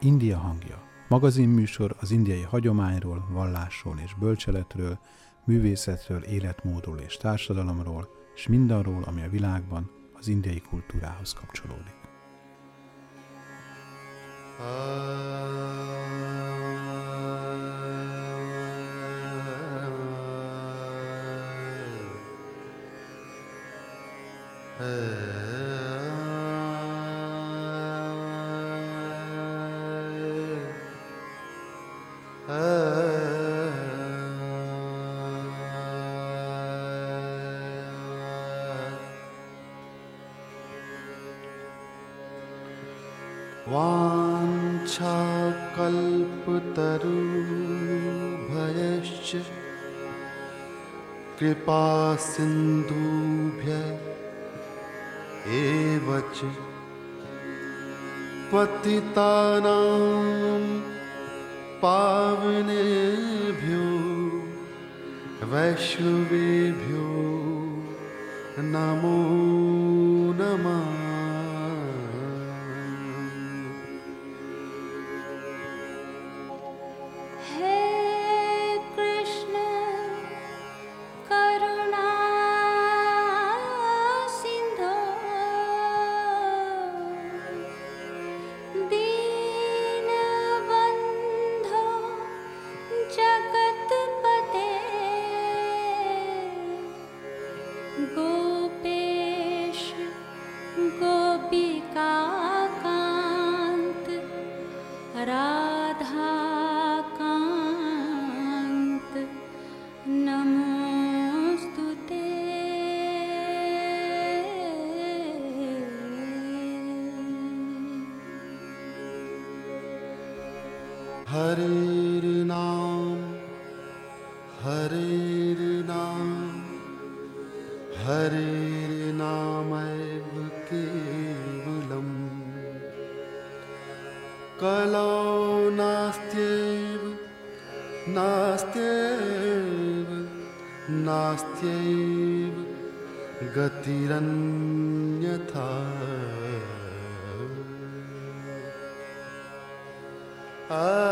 India hangja. Magazin műsor az indiai hagyományról, vallásról és bölcseletről, művészetről, életmódról és társadalomról, és mindarról, ami a világban az indiai kultúrához kapcsolódik. Uh... कृपा सिन्धुभ्य एव च पतितानां पावनेभ्यो वैष्णवेभ्यो नमो नमः Ah.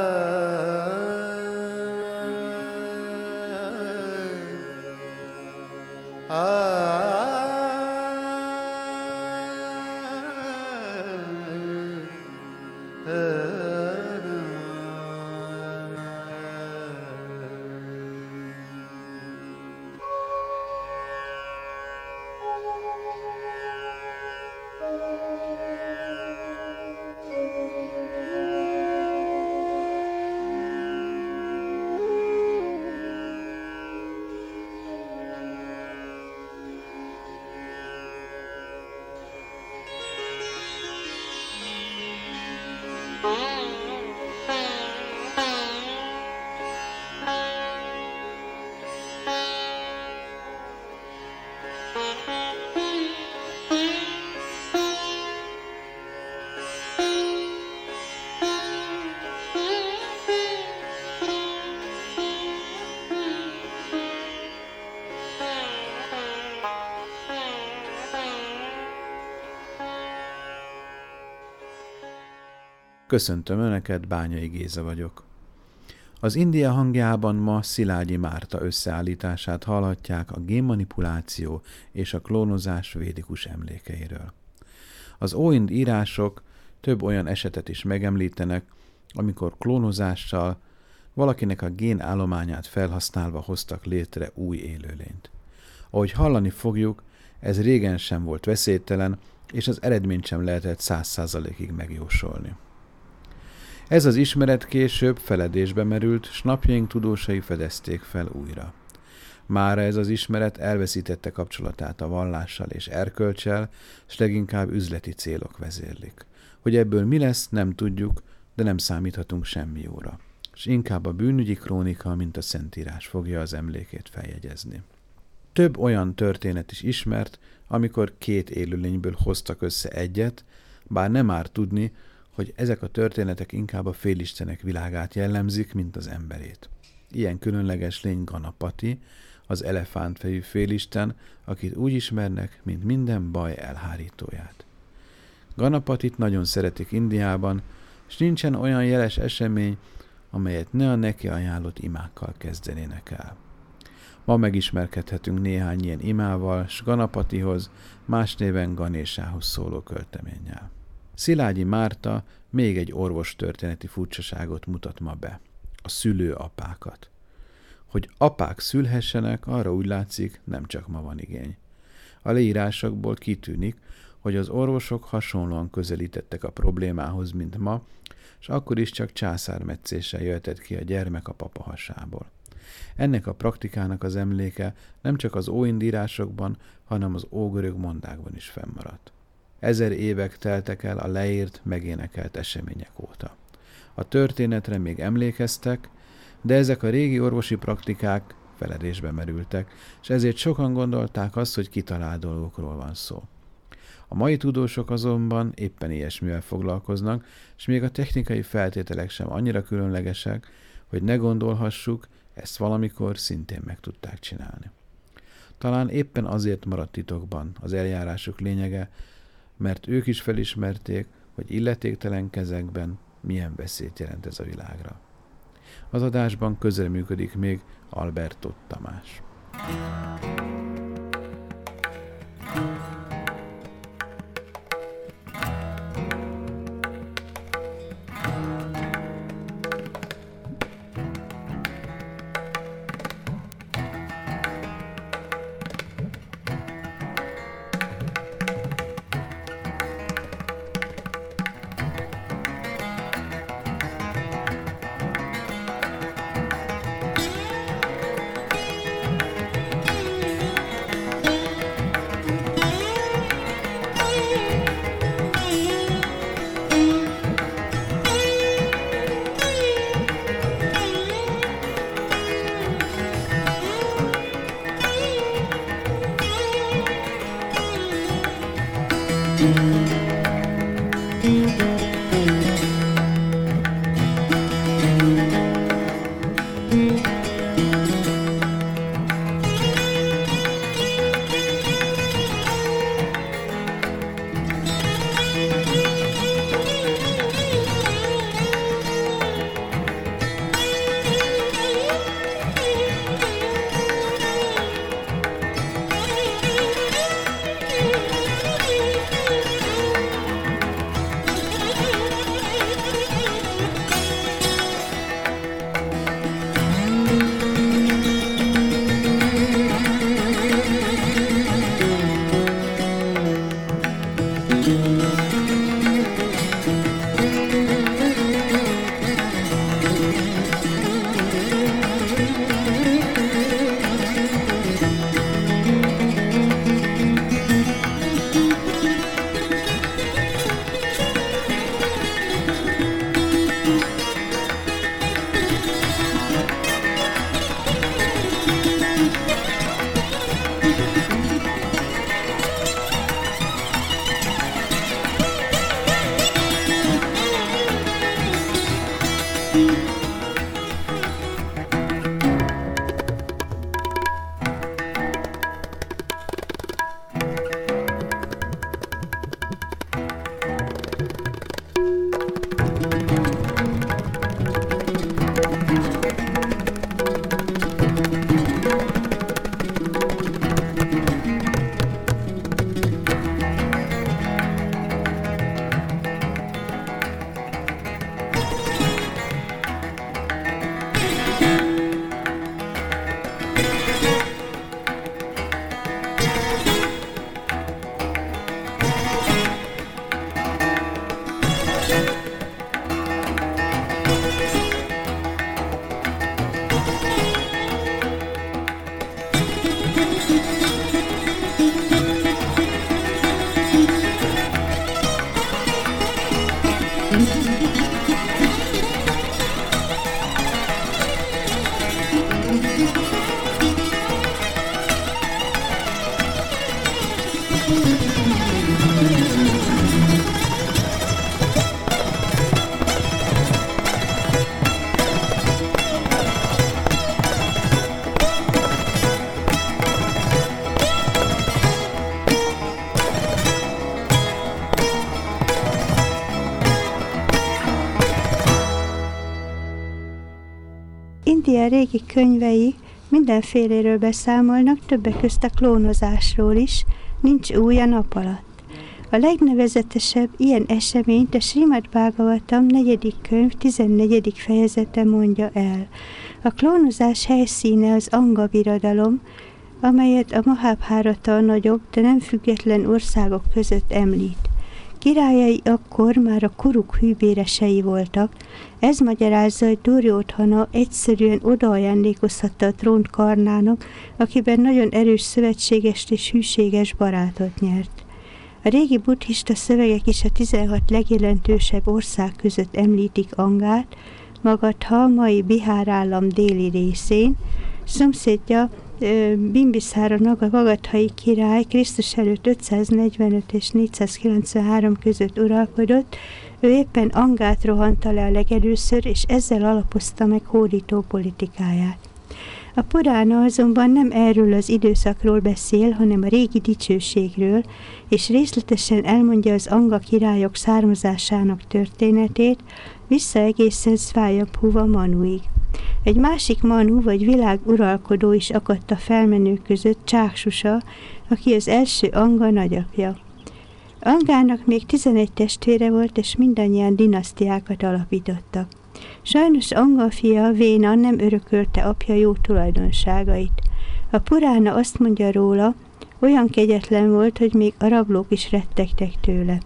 Köszöntöm Önöket, Bányai Géza vagyok. Az India hangjában ma Szilágyi Márta összeállítását hallhatják a génmanipuláció és a klónozás védikus emlékeiről. Az Óind írások több olyan esetet is megemlítenek, amikor klónozással valakinek a gén állományát felhasználva hoztak létre új élőlényt. Ahogy hallani fogjuk, ez régen sem volt veszélytelen, és az eredményt sem lehetett száz százalékig megjósolni. Ez az ismeret később feledésbe merült, s napjaink tudósai fedezték fel újra. Mára ez az ismeret elveszítette kapcsolatát a vallással és erkölcsel, s leginkább üzleti célok vezérlik. Hogy ebből mi lesz, nem tudjuk, de nem számíthatunk semmi jóra. És inkább a bűnügyi krónika, mint a Szentírás fogja az emlékét feljegyezni. Több olyan történet is ismert, amikor két élőlényből hoztak össze egyet, bár nem már tudni, hogy ezek a történetek inkább a félistenek világát jellemzik, mint az emberét. Ilyen különleges lény Ganapati, az elefántfejű félisten, akit úgy ismernek, mint minden baj elhárítóját. Ganapatit nagyon szeretik Indiában, és nincsen olyan jeles esemény, amelyet ne a neki ajánlott imákkal kezdenének el. Ma megismerkedhetünk néhány ilyen imával, s Ganapatihoz, más néven Ganésához szóló költeménnyel. Szilágyi Márta még egy orvos történeti furcsaságot mutat ma be. A szülőapákat. Hogy apák szülhessenek, arra úgy látszik, nem csak ma van igény. A leírásokból kitűnik, hogy az orvosok hasonlóan közelítettek a problémához, mint ma, és akkor is csak császármetszéssel jöhetett ki a gyermek a papa hasából. Ennek a praktikának az emléke nem csak az óindírásokban, hanem az ógörög mondákban is fennmaradt. Ezer évek teltek el a leírt, megénekelt események óta. A történetre még emlékeztek, de ezek a régi orvosi praktikák feledésbe merültek, és ezért sokan gondolták azt, hogy kitalált dolgokról van szó. A mai tudósok azonban éppen ilyesmivel foglalkoznak, és még a technikai feltételek sem annyira különlegesek, hogy ne gondolhassuk, ezt valamikor szintén meg tudták csinálni. Talán éppen azért maradt titokban az eljárásuk lényege, mert ők is felismerték, hogy illetéktelen kezekben milyen veszélyt jelent ez a világra. Az adásban közreműködik még Alberto Tamás. thank you régi könyvei mindenféléről beszámolnak, többek közt a klónozásról is, nincs új a nap alatt. A legnevezetesebb ilyen eseményt a Srimad Bhagavatam 4. könyv 14. fejezete mondja el. A klónozás helyszíne az Anga birodalom, amelyet a Mahabharata a nagyobb, de nem független országok között említ. Királyai akkor már a kuruk hűbéresei voltak, ez magyarázza, hogy Duryodhana egyszerűen odaajándékozhatta a trónt Karnának, akiben nagyon erős szövetséges és hűséges barátot nyert. A régi buddhista szövegek is a 16 legjelentősebb ország között említik Angát, Magadha, mai Bihár állam déli részén, szomszédja Bimbiszára Naga Magathai király Krisztus előtt 545 és 493 között uralkodott, ő éppen Angát rohanta le a legelőször, és ezzel alapozta meg hódító politikáját. A Purána azonban nem erről az időszakról beszél, hanem a régi dicsőségről, és részletesen elmondja az anga királyok származásának történetét, vissza egészen Szvájaphúva Manuig. Egy másik Manu vagy világ uralkodó is akadt a felmenők között, Csáksusa, aki az első Anga nagyapja. Angának még 11 testvére volt, és mindannyian dinasztiákat alapítottak. Sajnos Anga fia, Véna nem örökölte apja jó tulajdonságait. A Purána azt mondja róla, olyan kegyetlen volt, hogy még a rablók is rettegtek tőle.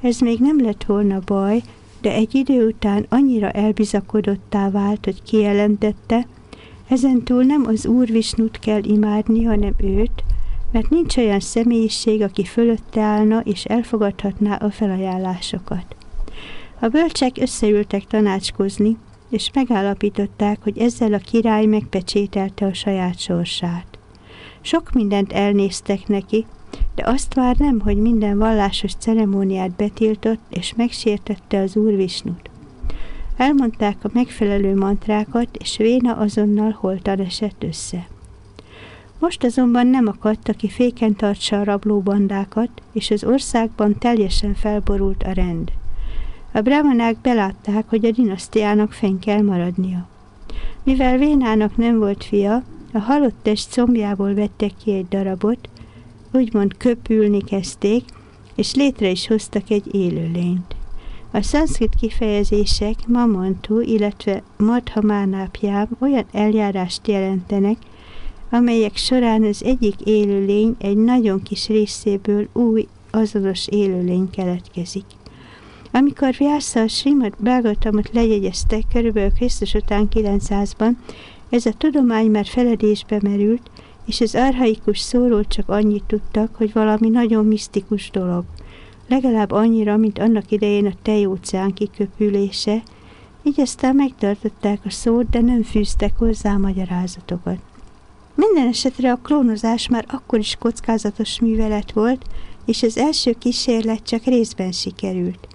Ez még nem lett volna baj, de egy idő után annyira elbizakodottá vált, hogy kijelentette, ezentúl nem az Úr Visnut kell imádni, hanem őt, mert nincs olyan személyiség, aki fölötte állna és elfogadhatná a felajánlásokat. A bölcsek összeültek tanácskozni, és megállapították, hogy ezzel a király megpecsételte a saját sorsát. Sok mindent elnéztek neki, de azt már nem, hogy minden vallásos ceremóniát betiltott, és megsértette az Úr Visnut. Elmondták a megfelelő mantrákat, és Véna azonnal holtan esett össze. Most azonban nem akadt, aki féken tartsa a rablóbandákat, és az országban teljesen felborult a rend. A brahmanák belátták, hogy a dinasztiának fenn kell maradnia. Mivel Vénának nem volt fia, a halott test combjából vettek ki egy darabot, úgymond köpülni kezdték, és létre is hoztak egy élőlényt. A szanszkrit kifejezések mamantu, illetve madhamánápjám olyan eljárást jelentenek, amelyek során az egyik élőlény egy nagyon kis részéből új, azonos élőlény keletkezik. Amikor Vyasa a Srimad Bhagavatamot lejegyezte körülbelül Krisztus után 900-ban, ez a tudomány már feledésbe merült, és az arhaikus szóról csak annyit tudtak, hogy valami nagyon misztikus dolog. Legalább annyira, mint annak idején a tejóceán kiköpülése, így aztán megtartották a szót, de nem fűztek hozzá magyarázatokat. Minden esetre a klónozás már akkor is kockázatos művelet volt, és az első kísérlet csak részben sikerült.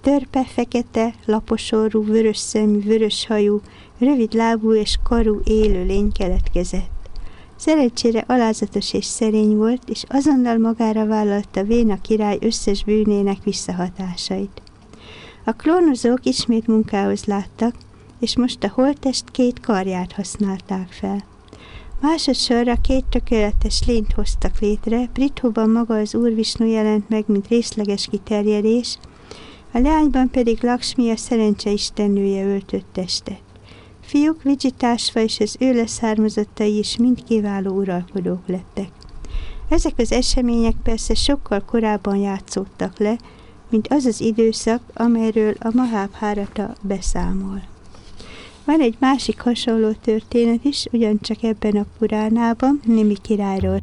Törpe, fekete, laposorú, vörös szemű, vörös hajú, rövid lábú és karú élőlény keletkezett. Szerencsére alázatos és szerény volt, és azonnal magára vállalta Véna király összes bűnének visszahatásait. A klónozók ismét munkához láttak, és most a holtest két karját használták fel. Másodszorra két tökéletes lényt hoztak létre, Brithóban maga az Úr Visnu jelent meg, mint részleges kiterjedés, a leányban pedig Lakshmi a szerencse istennője öltött testet. Fiúk Vijitásva és az ő leszármazottai is mind kiváló uralkodók lettek. Ezek az események persze sokkal korábban játszódtak le, mint az az időszak, amelyről a Mahábhárata beszámol. Van egy másik hasonló történet is, ugyancsak ebben a Puránában, Nimi királyról.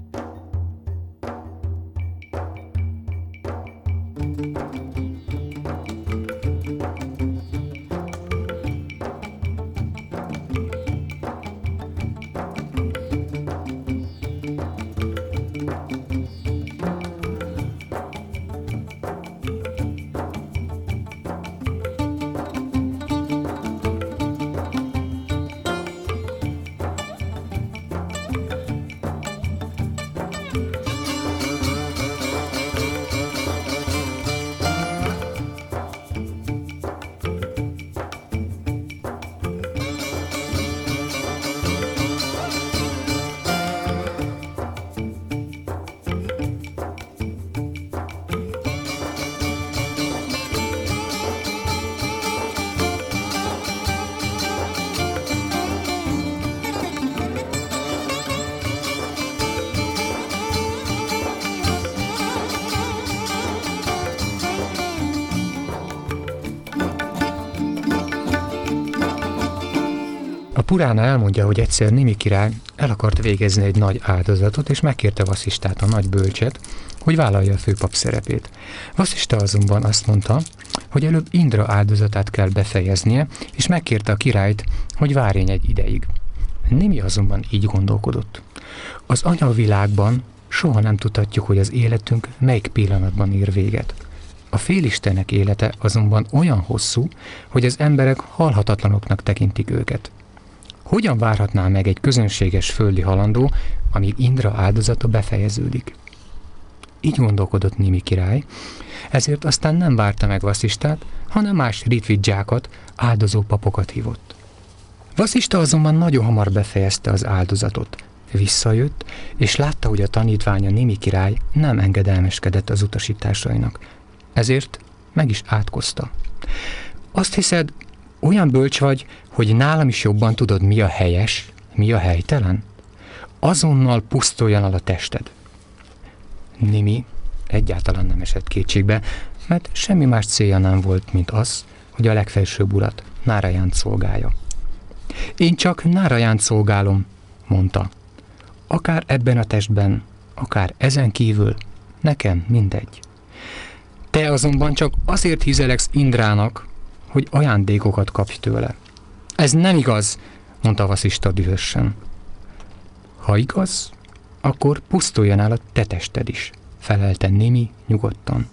Purána elmondja, hogy egyszer Nimi király el akart végezni egy nagy áldozatot, és megkérte Vasszistát, a nagy bölcset, hogy vállalja a főpap szerepét. Vasszista azonban azt mondta, hogy előbb Indra áldozatát kell befejeznie, és megkérte a királyt, hogy várjen egy ideig. Nimi azonban így gondolkodott. Az anyavilágban soha nem tudhatjuk, hogy az életünk melyik pillanatban ér véget. A félistenek élete azonban olyan hosszú, hogy az emberek halhatatlanoknak tekintik őket. Hogyan várhatná meg egy közönséges földi halandó, amíg Indra áldozata befejeződik? Így gondolkodott Nimi király, ezért aztán nem várta meg Vasszistát, hanem más ritvidzsákat, áldozó papokat hívott. Vasszista azonban nagyon hamar befejezte az áldozatot. Visszajött, és látta, hogy a tanítványa Nimi király nem engedelmeskedett az utasításainak. Ezért meg is átkozta. Azt hiszed, olyan bölcs vagy, hogy nálam is jobban tudod, mi a helyes, mi a helytelen? Azonnal pusztuljon el a tested. Nimi egyáltalán nem esett kétségbe, mert semmi más célja nem volt, mint az, hogy a legfelsőbb urat, Nárajánt szolgálja. Én csak Nárajánt szolgálom, mondta. Akár ebben a testben, akár ezen kívül, nekem mindegy. Te azonban csak azért hizeleksz Indrának, hogy ajándékokat kapj tőle. Ez nem igaz, mondta Vasista dühösen. Ha igaz, akkor pusztuljon el a te tested is, felelte Nimi nyugodtan.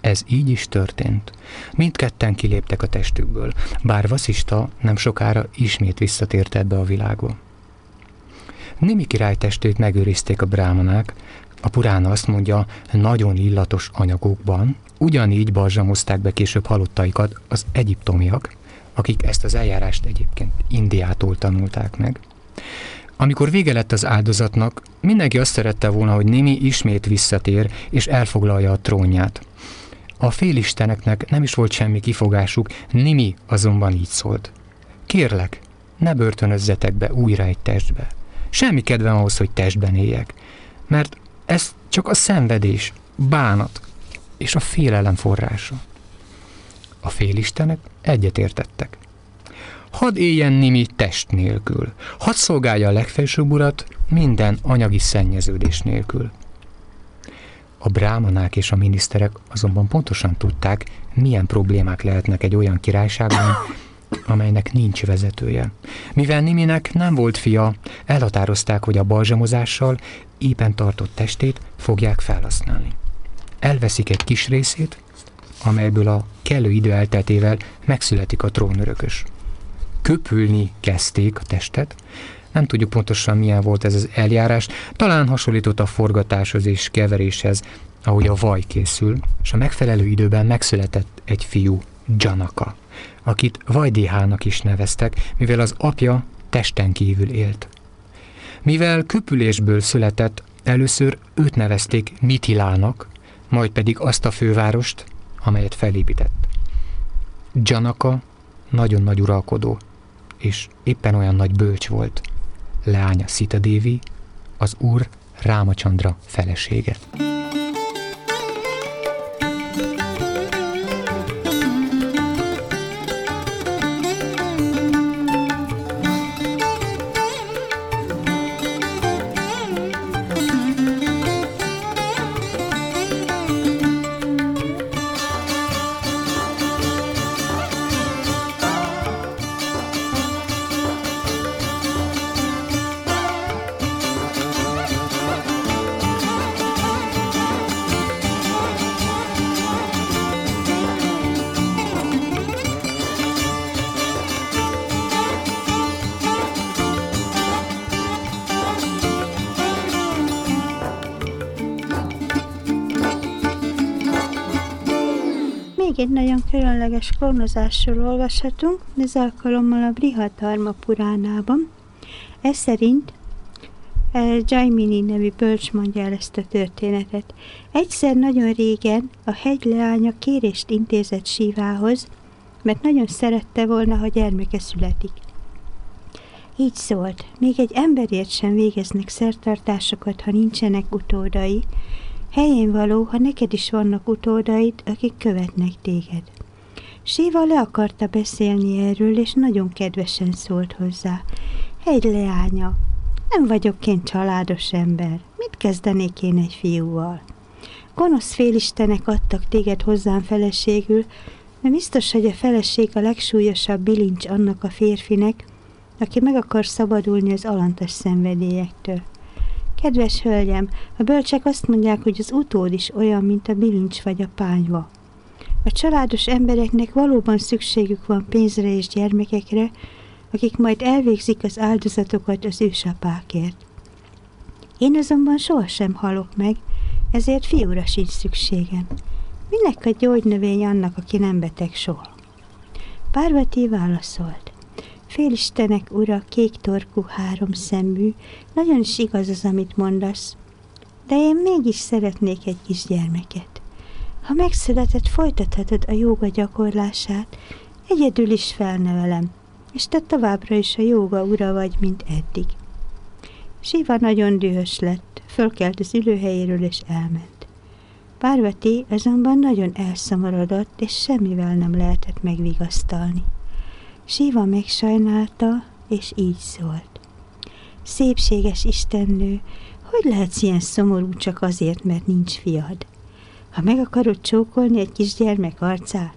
Ez így is történt. Mindketten kiléptek a testükből, bár Vasista nem sokára ismét visszatért ebbe a világba. Nimi király testét megőrizték a brámanák, a Purána azt mondja, nagyon illatos anyagokban, ugyanígy balzsamozták be később halottaikat az egyiptomiak, akik ezt az eljárást egyébként Indiától tanulták meg. Amikor vége lett az áldozatnak, mindenki azt szerette volna, hogy Némi ismét visszatér és elfoglalja a trónját. A félisteneknek nem is volt semmi kifogásuk, Nimi azonban így szólt. Kérlek, ne börtönözzetek be újra egy testbe. Semmi kedvem ahhoz, hogy testben éljek, mert ez csak a szenvedés, bánat és a félelem forrása. A félistenek egyetértettek. Hadd éljen Nimi test nélkül, hadd szolgálja a legfelsőbb urat minden anyagi szennyeződés nélkül. A brámanák és a miniszterek azonban pontosan tudták, milyen problémák lehetnek egy olyan királyságban, amelynek nincs vezetője. Mivel Niminek nem volt fia, elhatározták, hogy a balzsamozással éppen tartott testét fogják felhasználni. Elveszik egy kis részét, amelyből a kellő idő elteltével megszületik a trónörökös. Köpülni kezdték a testet, nem tudjuk pontosan milyen volt ez az eljárás, talán hasonlított a forgatáshoz és keveréshez, ahogy a vaj készül, és a megfelelő időben megszületett egy fiú, Janaka, akit Vajdéhának is neveztek, mivel az apja testen kívül élt. Mivel köpülésből született, először őt nevezték Mitilának, majd pedig azt a fővárost, amelyet felépített. Janaka nagyon nagy uralkodó, és éppen olyan nagy bölcs volt. Leánya Sita Devi, az úr Rámacsandra felesége. Egy nagyon különleges klónozásról olvashatunk, ez alkalommal a Brihatarma Puránában. Ez szerint eh, Jaimini nevű bölcs mondja el ezt a történetet. Egyszer nagyon régen a hegy leánya kérést intézett Sivához, mert nagyon szerette volna, ha gyermeke születik. Így szólt, még egy emberért sem végeznek szertartásokat, ha nincsenek utódai, Helyén való, ha neked is vannak utódaid, akik követnek téged. Siva le akarta beszélni erről, és nagyon kedvesen szólt hozzá. Egy leánya, nem vagyok én családos ember. Mit kezdenék én egy fiúval? Gonosz félistenek adtak téged hozzám feleségül, de biztos, hogy a feleség a legsúlyosabb bilincs annak a férfinek, aki meg akar szabadulni az alantas szenvedélyektől. Kedves hölgyem, a bölcsek azt mondják, hogy az utód is olyan, mint a bilincs vagy a pányva. A családos embereknek valóban szükségük van pénzre és gyermekekre, akik majd elvégzik az áldozatokat az ősapákért. Én azonban sohasem halok meg, ezért fiúra sincs szükségem. Minek a gyógynövény annak, aki nem beteg soha? Párvati válaszolt. Félistenek ura, kék torkú, három szemű, nagyon is igaz az, amit mondasz, de én mégis szeretnék egy kisgyermeket. Ha megszületett, folytathatod a jóga gyakorlását, egyedül is felnevelem, és te továbbra is a jóga ura vagy, mint eddig. Siva nagyon dühös lett, fölkelt az ülőhelyéről és elment. Párvati azonban nagyon elszomorodott, és semmivel nem lehetett megvigasztalni. Siva megsajnálta, és így szólt. Szépséges istennő, hogy lehetsz ilyen szomorú csak azért, mert nincs fiad? Ha meg akarod csókolni egy kisgyermek arcát,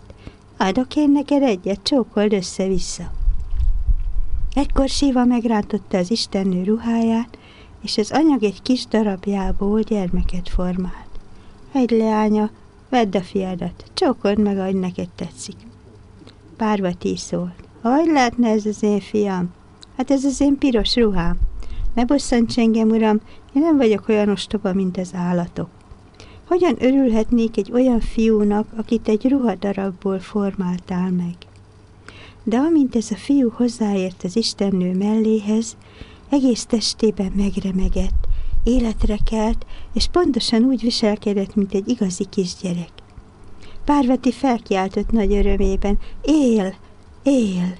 adok én neked egyet, csókold össze-vissza. Egykor Siva megrántotta az istennő ruháját, és az anyag egy kis darabjából gyermeket formált. Egy leánya, vedd a fiadat, csókold meg, ahogy neked tetszik. Párvati szólt. Hogy lehetne ez az én fiam? Hát ez az én piros ruhám. Ne bosszants engem, uram, én nem vagyok olyan ostoba, mint az állatok. Hogyan örülhetnék egy olyan fiúnak, akit egy ruhadarabból formáltál meg? De amint ez a fiú hozzáért az istennő melléhez, egész testében megremegett, életre kelt, és pontosan úgy viselkedett, mint egy igazi kisgyerek. Párveti felkiáltott nagy örömében, él, él,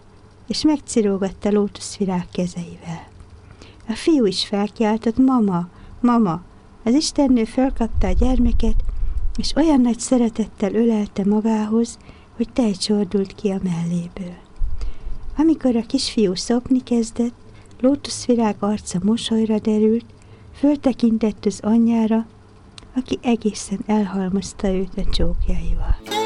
és megcirógatta lótuszvirág kezeivel. A fiú is felkiáltott, mama, mama, az istennő felkapta a gyermeket, és olyan nagy szeretettel ölelte magához, hogy tej csordult ki a melléből. Amikor a kisfiú szopni kezdett, lótuszvirág arca mosolyra derült, föltekintett az anyjára, aki egészen elhalmozta őt a csókjaival.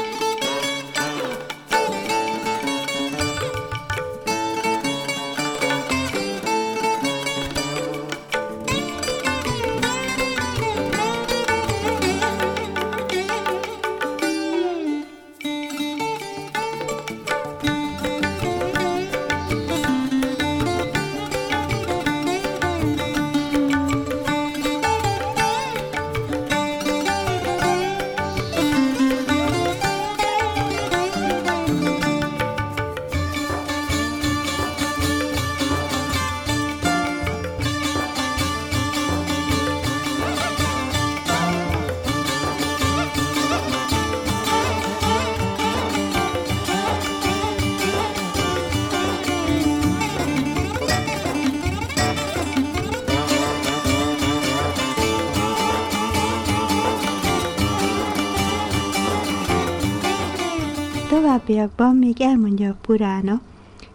Még elmondja a Purána,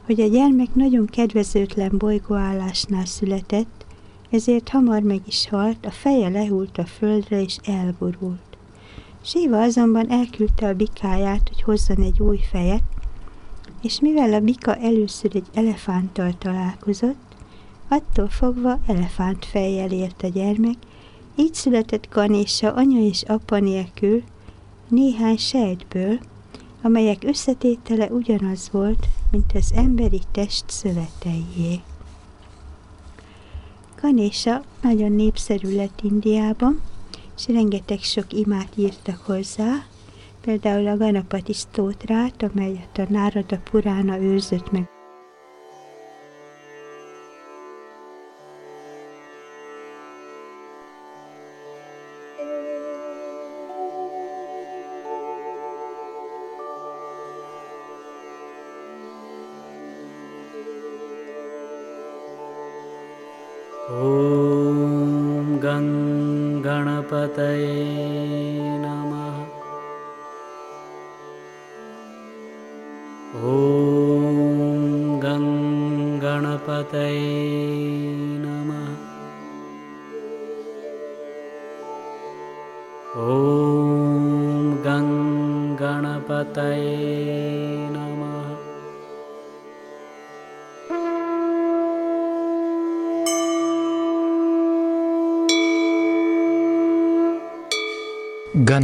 hogy a gyermek nagyon kedvezőtlen bolygóállásnál született, ezért hamar meg is halt, a feje lehult a földre és elborult. Síva azonban elküldte a bikáját, hogy hozzon egy új fejet, és mivel a bika először egy elefánttal találkozott, attól fogva elefánt fejjel élt a gyermek, így született Ganésa anya és apa nélkül, néhány sejtből, amelyek összetétele ugyanaz volt, mint az emberi test szöveteié. Ganésa nagyon népszerű lett Indiában, és rengeteg sok imát írtak hozzá, például a Ganapati Stótrát, amelyet a Nárada Purána őrzött meg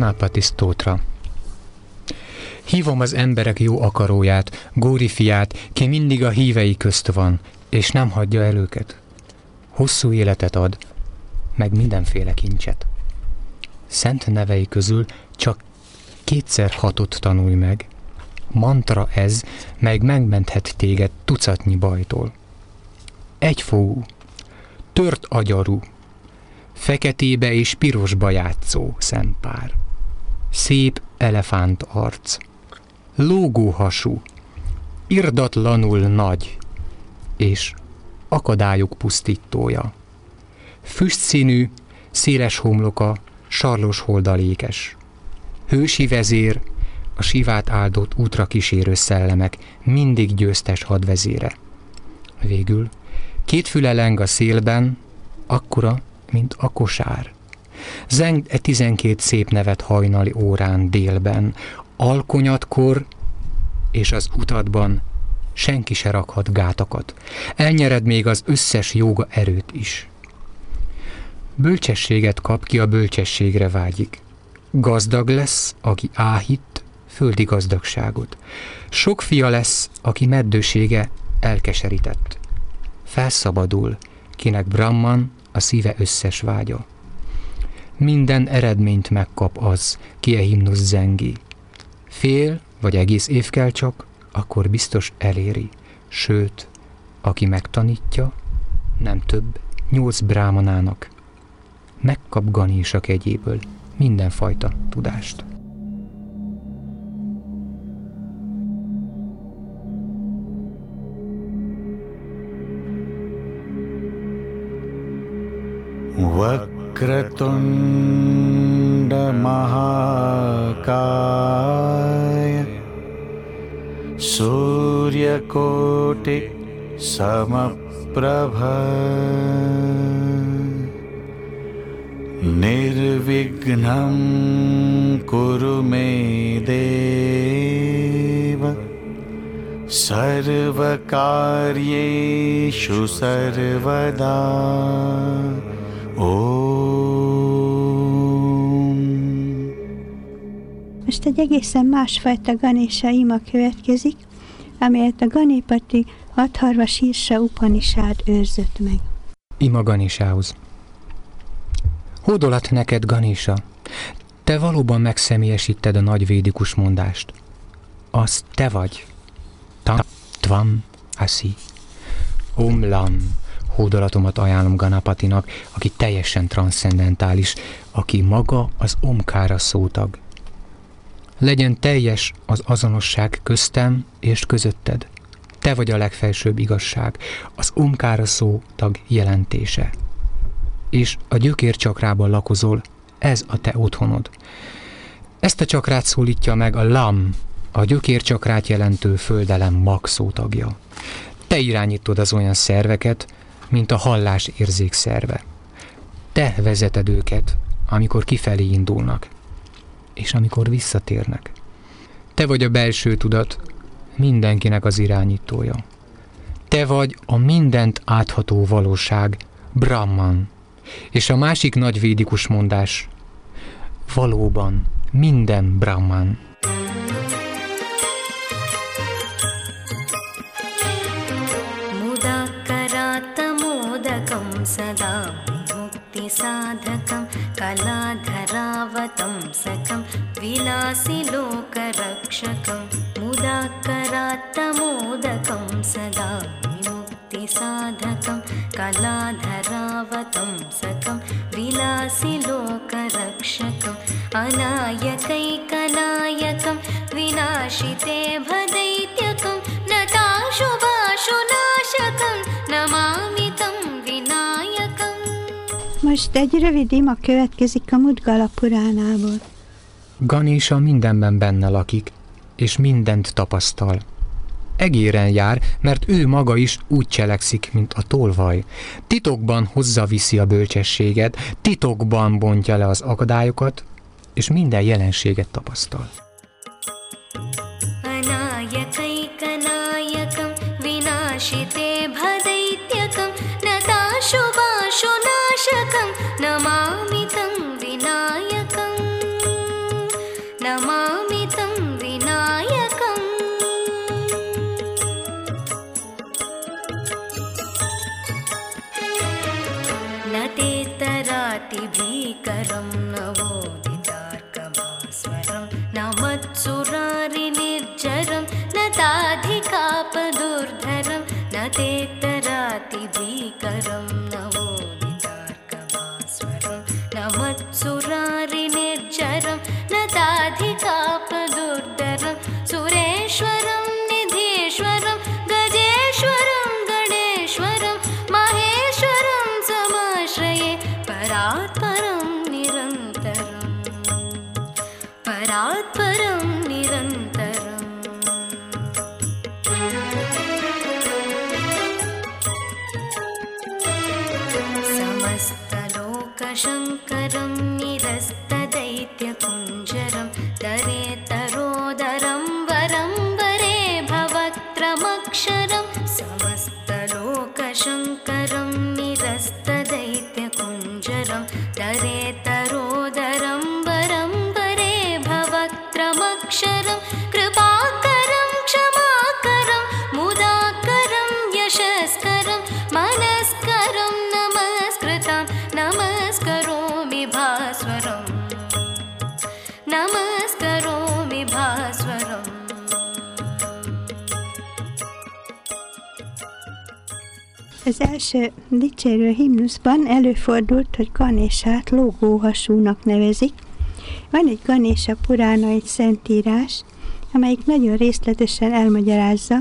Ganapati Stótra Hívom az emberek jó akaróját, Góri fiát, ki mindig a hívei közt van, és nem hagyja el őket. Hosszú életet ad, meg mindenféle kincset. Szent nevei közül csak kétszer hatot tanulj meg. Mantra ez, meg megmenthet téged tucatnyi bajtól. Egyfogú, tört agyarú, feketébe és pirosba játszó szempár. Szép elefánt arc, lógó hasú, irdatlanul nagy, és akadályok pusztítója. Füstszínű, széles homloka, sarlos holdalékes. Hősi vezér, a sivát áldott útra kísérő szellemek mindig győztes hadvezére. Végül két füle leng a szélben, akkora, mint a kosár. Zeng e tizenkét szép nevet hajnali órán délben, alkonyatkor és az utatban senki se rakhat gátakat. Elnyered még az összes joga erőt is. Bölcsességet kap, ki a bölcsességre vágyik. Gazdag lesz, aki áhít, földi gazdagságot. Sok fia lesz, aki meddősége elkeserített. Felszabadul, kinek Brahman a szíve összes vágya. Minden eredményt megkap az, ki a himnusz zengi. Fél vagy egész év kell csak, akkor biztos eléri. Sőt, aki megtanítja, nem több, nyolc brámanának. Megkap Ganésa kegyéből mindenfajta tudást. वक्रतुण्डमहाकाय सूर्यकोटि समप्रभ निर्विघ्नं कुरु मे देव सर्वकार्येषु सर्वदा। ॐ egy egészen másfajta Ganésa ima következik, amelyet a Ganépati Adharva Sírsa Upanishád őrzött meg. Ima Ganisához. Hódolat neked, Ganisa! Te valóban megszemélyesíted a nagy védikus mondást. Az te vagy. Tam, tvam, asi. Omlam. Hódolatomat ajánlom Ganapatinak, aki teljesen transzcendentális, aki maga az omkára szótag. Legyen teljes az azonosság köztem és közötted. Te vagy a legfelsőbb igazság, az omkára szó tag jelentése. És a gyökér csakrában lakozol, ez a te otthonod. Ezt a csakrát szólítja meg a lam, a gyökér csakrát jelentő földelem mag szótagja. Te irányítod az olyan szerveket, mint a hallás érzékszerve. Te vezeted őket, amikor kifelé indulnak, és amikor visszatérnek. Te vagy a belső tudat, mindenkinek az irányítója. Te vagy a mindent átható valóság, Brahman. És a másik nagy védikus mondás, valóban minden Brahman. मुदाकरात्तमोदकं सदा मुक्तिसाधकं वतं सकं मुदा करात्तमोदकं सदा विमुक्तिसाधकं कलाधरावतं सकं विलासिलोकरक्षकम् अनायकैकनायकं विनाशिते भदैत्यकं नताशुभाशुनाशकं Namami most egy rövid ima következik a Mudgala Puránából. Ganésa mindenben benne lakik, és mindent tapasztal. Egéren jár, mert ő maga is úgy cselekszik, mint a tolvaj. Titokban hozzaviszi a bölcsességet, titokban bontja le az akadályokat, és minden jelenséget tapasztal. Anáyakaikanayakam, vinási bhadaityakam, natásubásonam. रक्षकं नमामि तं विनायकं। नमामि तं विनायकम् न तेतरातिधिकरं नवोदिजार्कमा न नवत्सुरारिनिर्जरं न ताधिकापदुर्धरं न तेतराति भीकरं नवो सुरेश्वरं Az első dicsérő himnuszban előfordult, hogy Ganésát lógóhasúnak nevezik. Van egy Ganésa Purána, egy szentírás, amelyik nagyon részletesen elmagyarázza,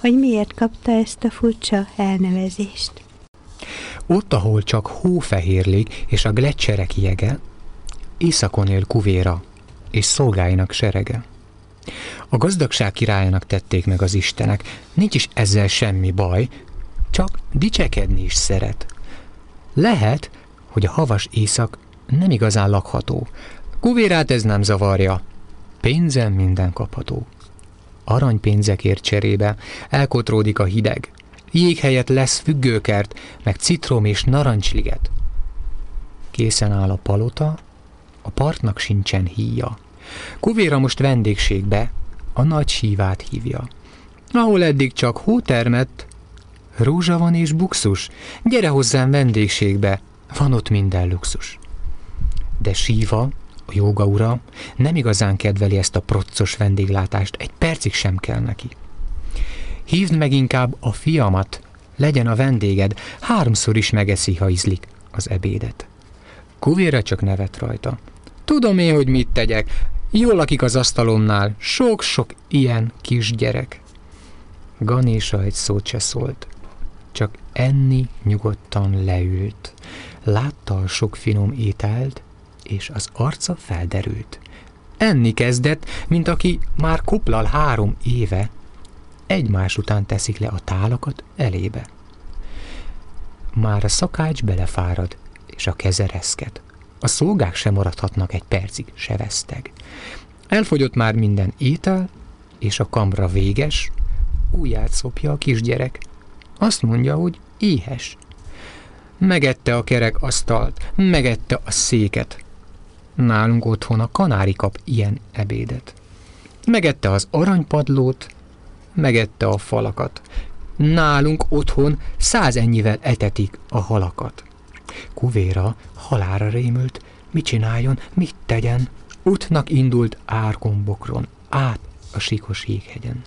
hogy miért kapta ezt a furcsa elnevezést. Ott, ahol csak hófehérlik és a gletszerek jege, északon él kuvéra és szolgáinak serege. A gazdagság királyának tették meg az istenek, nincs is ezzel semmi baj, csak dicsekedni is szeret. Lehet, hogy a havas éjszak nem igazán lakható. Kuvérát ez nem zavarja. Pénzen minden kapható. Aranypénzekért cserébe elkotródik a hideg. Jég helyett lesz függőkert, meg citrom és narancsliget. Készen áll a palota, a partnak sincsen híja. Kuvéra most vendégségbe a nagy sívát hívja. Ahol eddig csak hó termett, rózsa van és buxus, gyere hozzám vendégségbe, van ott minden luxus. De síva, a jóga ura, nem igazán kedveli ezt a proccos vendéglátást, egy percig sem kell neki. Hívd meg inkább a fiamat, legyen a vendéged, háromszor is megeszi, ha ízlik az ebédet. Kuvéra csak nevet rajta. Tudom én, hogy mit tegyek, jól lakik az asztalomnál, sok-sok ilyen kisgyerek. Ganésa egy szót se szólt, csak enni nyugodtan leült. Látta a sok finom ételt, és az arca felderült. Enni kezdett, mint aki már koplal három éve, egymás után teszik le a tálakat elébe. Már a szakács belefárad, és a keze reszket. A szolgák sem maradhatnak egy percig, se veszteg. Elfogyott már minden étel, és a kamra véges, újját szopja a kisgyerek. Azt mondja, hogy éhes. Megette a kerek asztalt, megette a széket. Nálunk otthon a kanári kap ilyen ebédet. Megette az aranypadlót, megette a falakat. Nálunk otthon száz ennyivel etetik a halakat. Kuvéra halára rémült, mit csináljon, mit tegyen. Útnak indult árkombokron, át a sikos jéghegyen.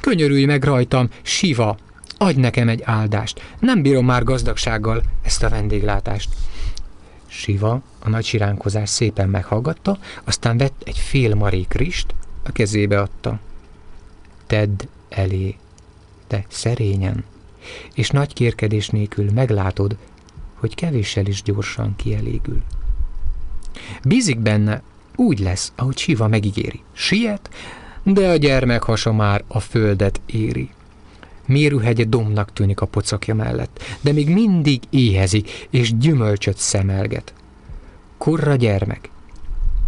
Könyörülj meg rajtam, Siva, adj nekem egy áldást, nem bírom már gazdagsággal ezt a vendéglátást. Siva a nagy siránkozás szépen meghallgatta, aztán vett egy fél marék rist, a kezébe adta. Tedd elé, te szerényen, és nagy kérkedés nélkül meglátod, hogy kevéssel is gyorsan kielégül. Bízik benne, úgy lesz, ahogy Siva megígéri. Siet, de a gyermek hasa már a földet éri. Mérőhegye domnak tűnik a pocakja mellett, de még mindig éhezik, és gyümölcsöt szemelget. Kurra gyermek.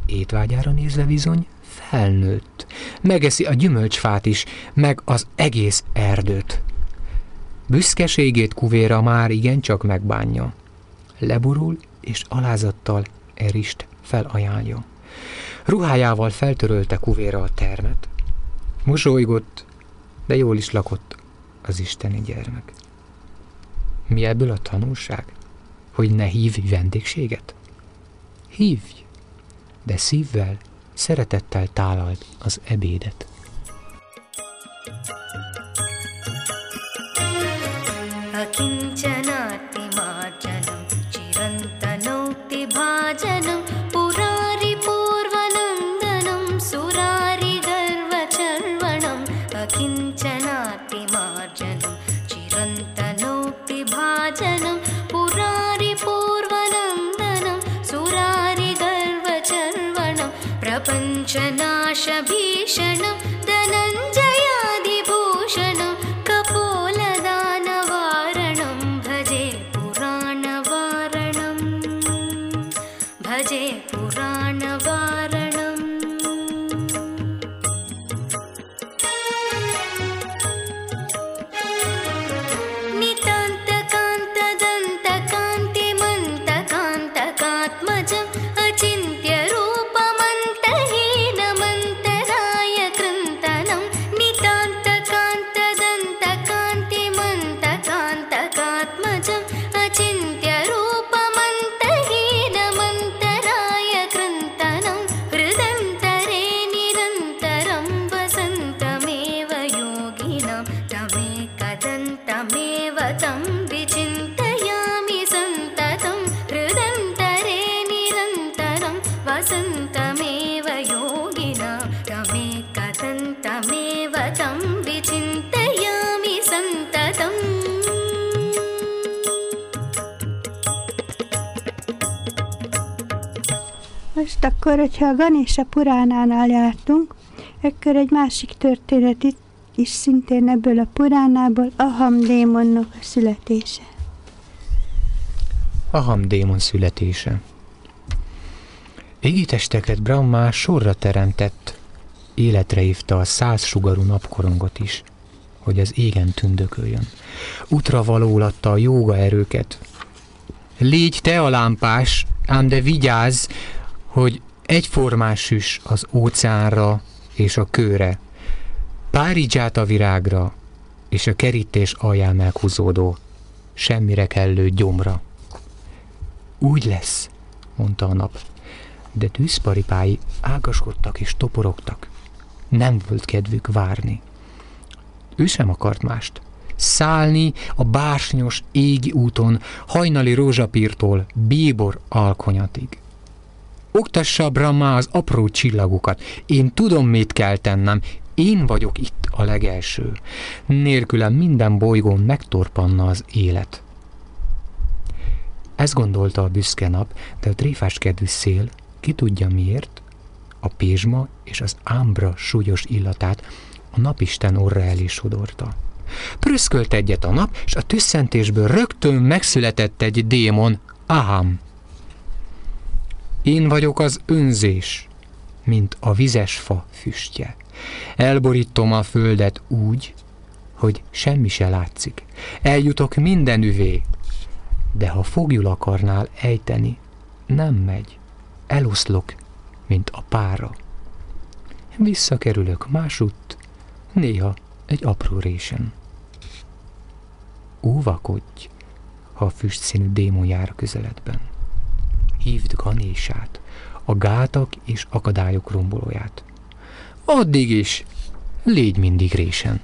Étvágyára nézve bizony felnőtt. Megeszi a gyümölcsfát is, meg az egész erdőt. Büszkeségét kuvéra már igencsak megbánja. Leborul és alázattal erist felajánlja. Ruhájával feltörölte kuvéra a termet. Mosolygott, de jól is lakott az isteni gyermek. Mi ebből a tanulság? Hogy ne hívj vendégséget? Hívj, de szívvel, szeretettel tálald az ebédet. thank you akkor, hogyha a Ganesha Puránánál jártunk, akkor egy másik történet itt is szintén ebből a Puránából, Aham démonnak a születése. Aham démon születése. Égitesteket Brahma sorra teremtett, életre hívta a száz sugarú napkorongot is, hogy az égen tündököljön. Útra valólatta a jóga erőket. Légy te a lámpás, ám de vigyázz, hogy egyformán süss az óceánra és a kőre, párizsát a virágra és a kerítés alján meghúzódó, semmire kellő gyomra. Úgy lesz, mondta a nap, de tűzparipái ágaskodtak és toporogtak. Nem volt kedvük várni. Ő sem akart mást. Szállni a bársonyos égi úton, hajnali rózsapírtól bíbor alkonyatig. Oktassa Brahma az apró csillagokat. Én tudom, mit kell tennem. Én vagyok itt a legelső. Nélkülem minden bolygón megtorpanna az élet. Ezt gondolta a büszke nap, de a tréfás kedvű szél, ki tudja miért, a pézsma és az ámbra súlyos illatát a napisten orra elé sodorta. Pröszkölt egyet a nap, és a tüsszentésből rögtön megszületett egy démon, Aham. Én vagyok az önzés, mint a vizes fa füstje. Elborítom a földet úgy, hogy semmi se látszik. Eljutok minden üvé, de ha fogjul akarnál ejteni, nem megy. Eloszlok, mint a pára. Visszakerülök másutt, néha egy apró résen. Óvakodj, ha a füstszínű démon jár a közeledben. Hívd Ganésát, a gátak és akadályok rombolóját. Addig is légy mindig résen.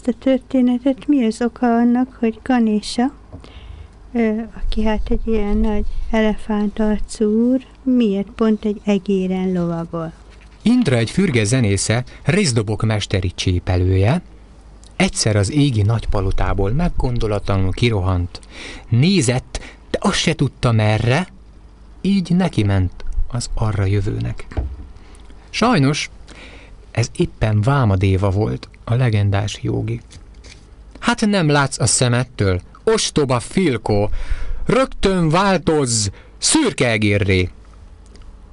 Azt a történetet, mi az oka annak, hogy Ganésa, aki hát egy ilyen nagy elefántarcú úr, miért pont egy egéren lovagol. Indra egy fürge zenésze, részdobok mesteri csépelője, egyszer az égi nagypalotából meggondolatlanul kirohant. Nézett, de azt se tudta merre, így neki ment az arra jövőnek. Sajnos ez éppen Vámadéva volt, a legendás jogi. Hát nem látsz a szemettől, ostoba filkó, rögtön változz, szürke egérré.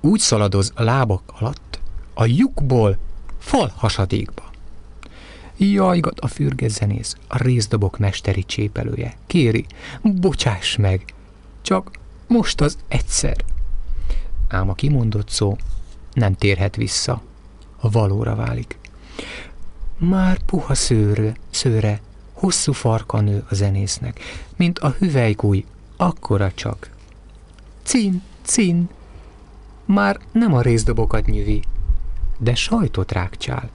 Úgy szaladoz a lábak alatt, a lyukból fal hasadékba. Jajgat a fürge zenész, a részdobok mesteri csépelője. Kéri, bocsáss meg, csak most az egyszer. Ám a kimondott szó nem térhet vissza, a valóra válik. Már puha szőre, szőre, hosszú farka nő a zenésznek, mint a hüvelykúj, akkora csak. Cin, cin, már nem a részdobokat nyüvi, de sajtot rákcsál,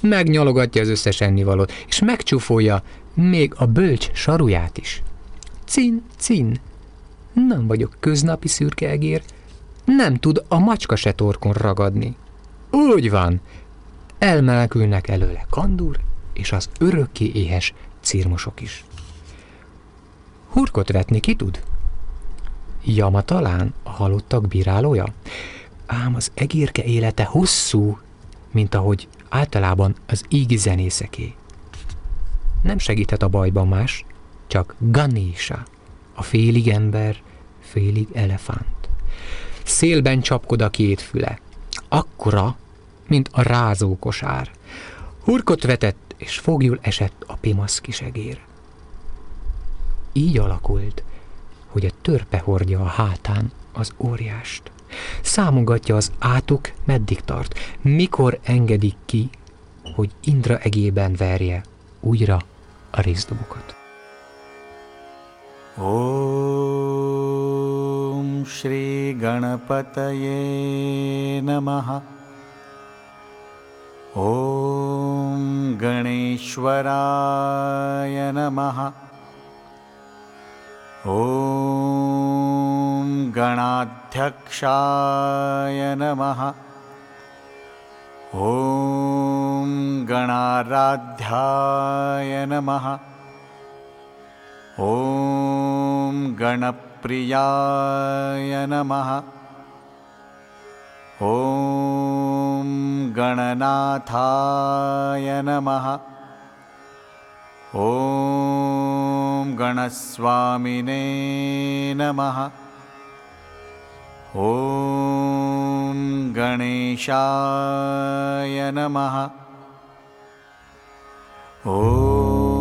megnyalogatja az összes ennivalót, és megcsúfolja még a bölcs saruját is. Cin, cin, nem vagyok köznapi szürke egér, nem tud a macska se torkon ragadni. Úgy van, elmenekülnek előle kandur és az örökké éhes cirmosok is. Hurkot vetni ki tud? Jama talán a halottak bírálója? Ám az egérke élete hosszú, mint ahogy általában az ígi zenészeké. Nem segíthet a bajban más, csak Ganesha, a félig ember, félig elefánt. Szélben csapkod a két füle, akkora, mint a rázókosár. Hurkot vetett, és fogjul esett a pimasz kisegér. Így alakult, hogy a törpe hordja a hátán az óriást. Számogatja az átuk, meddig tart, mikor engedik ki, hogy Indra egében verje újra a részdobokat. Om Shri Ganapataye Namaha ॐ गणेश्वराय नमः। ॐ गणाध्यक्षाय नमः। ॐ गणाराध्याय नमः। ॐ गणप्रियाय नमः। ॐ गणनाथाय नमः। ॐ गणस्वामिने नमः। ॐ गणेशाय नमः। ॐ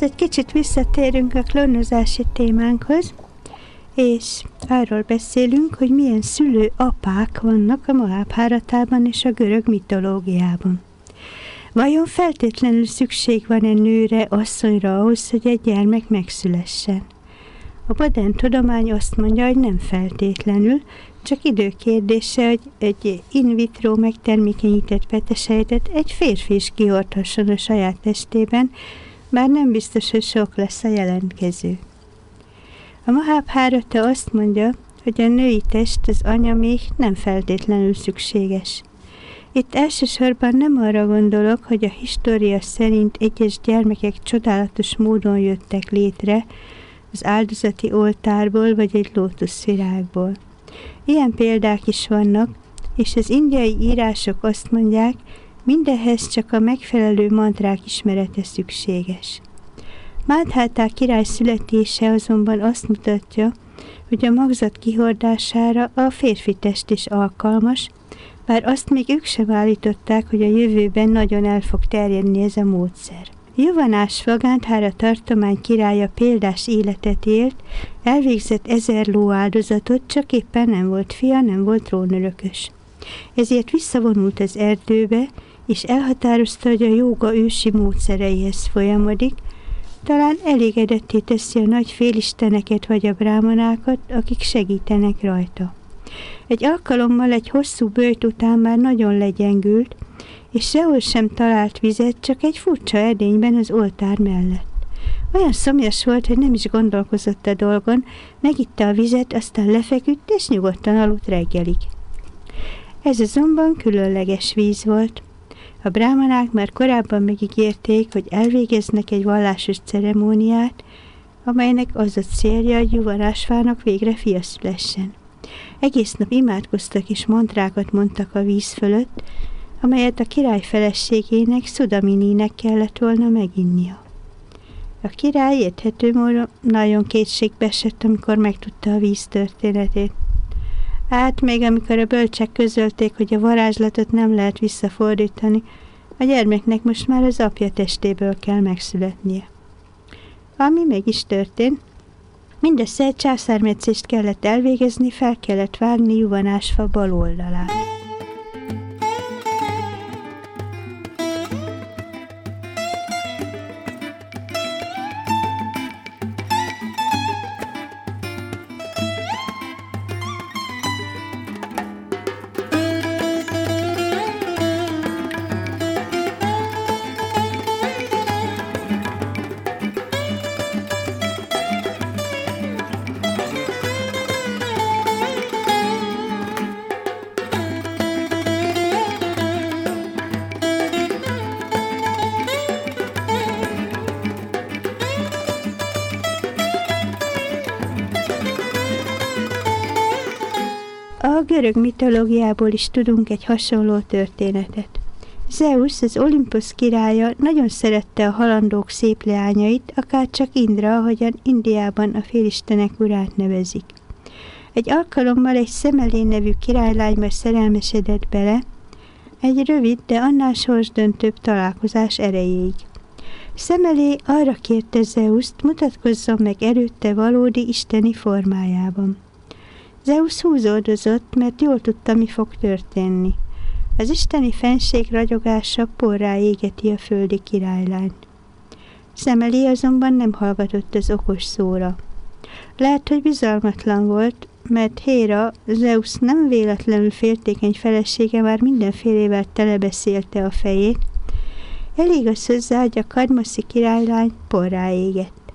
most egy kicsit visszatérünk a klónozási témánkhoz, és arról beszélünk, hogy milyen szülő apák vannak a Mahábháratában és a görög mitológiában. Vajon feltétlenül szükség van-e nőre, asszonyra ahhoz, hogy egy gyermek megszülessen? A modern tudomány azt mondja, hogy nem feltétlenül, csak időkérdése, hogy egy in vitro megtermékenyített petesejtet egy férfi is kihordhasson a saját testében, bár nem biztos, hogy sok lesz a jelentkező. A Mahábhárata azt mondja, hogy a női test az anya még nem feltétlenül szükséges. Itt elsősorban nem arra gondolok, hogy a história szerint egyes gyermekek csodálatos módon jöttek létre az áldozati oltárból vagy egy lótuszvirágból. Ilyen példák is vannak, és az indiai írások azt mondják, mindehhez csak a megfelelő mantrák ismerete szükséges. Mádhátá király születése azonban azt mutatja, hogy a magzat kihordására a férfi test is alkalmas, bár azt még ők sem állították, hogy a jövőben nagyon el fog terjedni ez a módszer. Juvanás Vagántára tartomány királya példás életet élt, elvégzett ezer ló áldozatot, csak éppen nem volt fia, nem volt trónörökös. Ezért visszavonult az erdőbe, és elhatározta, hogy a jóga ősi módszereihez folyamodik, talán elégedetté teszi a nagy félisteneket vagy a brámanákat, akik segítenek rajta. Egy alkalommal egy hosszú bőjt után már nagyon legyengült, és sehol sem talált vizet, csak egy furcsa edényben az oltár mellett. Olyan szomjas volt, hogy nem is gondolkozott a dolgon, megitta a vizet, aztán lefeküdt, és nyugodtan aludt reggelig. Ez azonban különleges víz volt. A brámanák már korábban megígérték, hogy elvégeznek egy vallásos ceremóniát, amelynek az a célja, hogy Juvarásvának végre fia szülessen. Egész nap imádkoztak és mantrákat mondtak a víz fölött, amelyet a király feleségének, Szudamininek kellett volna meginnia. A király érthető módon nagyon kétségbe esett, amikor megtudta a víz történetét. Hát még amikor a bölcsek közölték, hogy a varázslatot nem lehet visszafordítani, a gyermeknek most már az apja testéből kell megszületnie. Ami meg is történt, mindössze egy császármetszést kellett elvégezni, fel kellett vágni juvanásfa bal oldalát. Görög mitológiából is tudunk egy hasonló történetet. Zeus, az Olympus királya nagyon szerette a halandók szép leányait, akár csak Indra, ahogyan Indiában a félistenek urát nevezik. Egy alkalommal egy szemelé nevű királylányba szerelmesedett bele, egy rövid, de annál sorsdöntőbb találkozás erejéig. Szemelé arra kérte Zeuszt, mutatkozzon meg előtte valódi isteni formájában. Zeus húzódozott, mert jól tudta, mi fog történni. Az isteni fenség ragyogása porrá égeti a földi királylányt. Szemeli azonban nem hallgatott az okos szóra. Lehet, hogy bizalmatlan volt, mert Héra, Zeus nem véletlenül féltékeny felesége már mindenfélével telebeszélte a fejét, elég az hozzá, hogy a kadmoszi királylány porrá égett.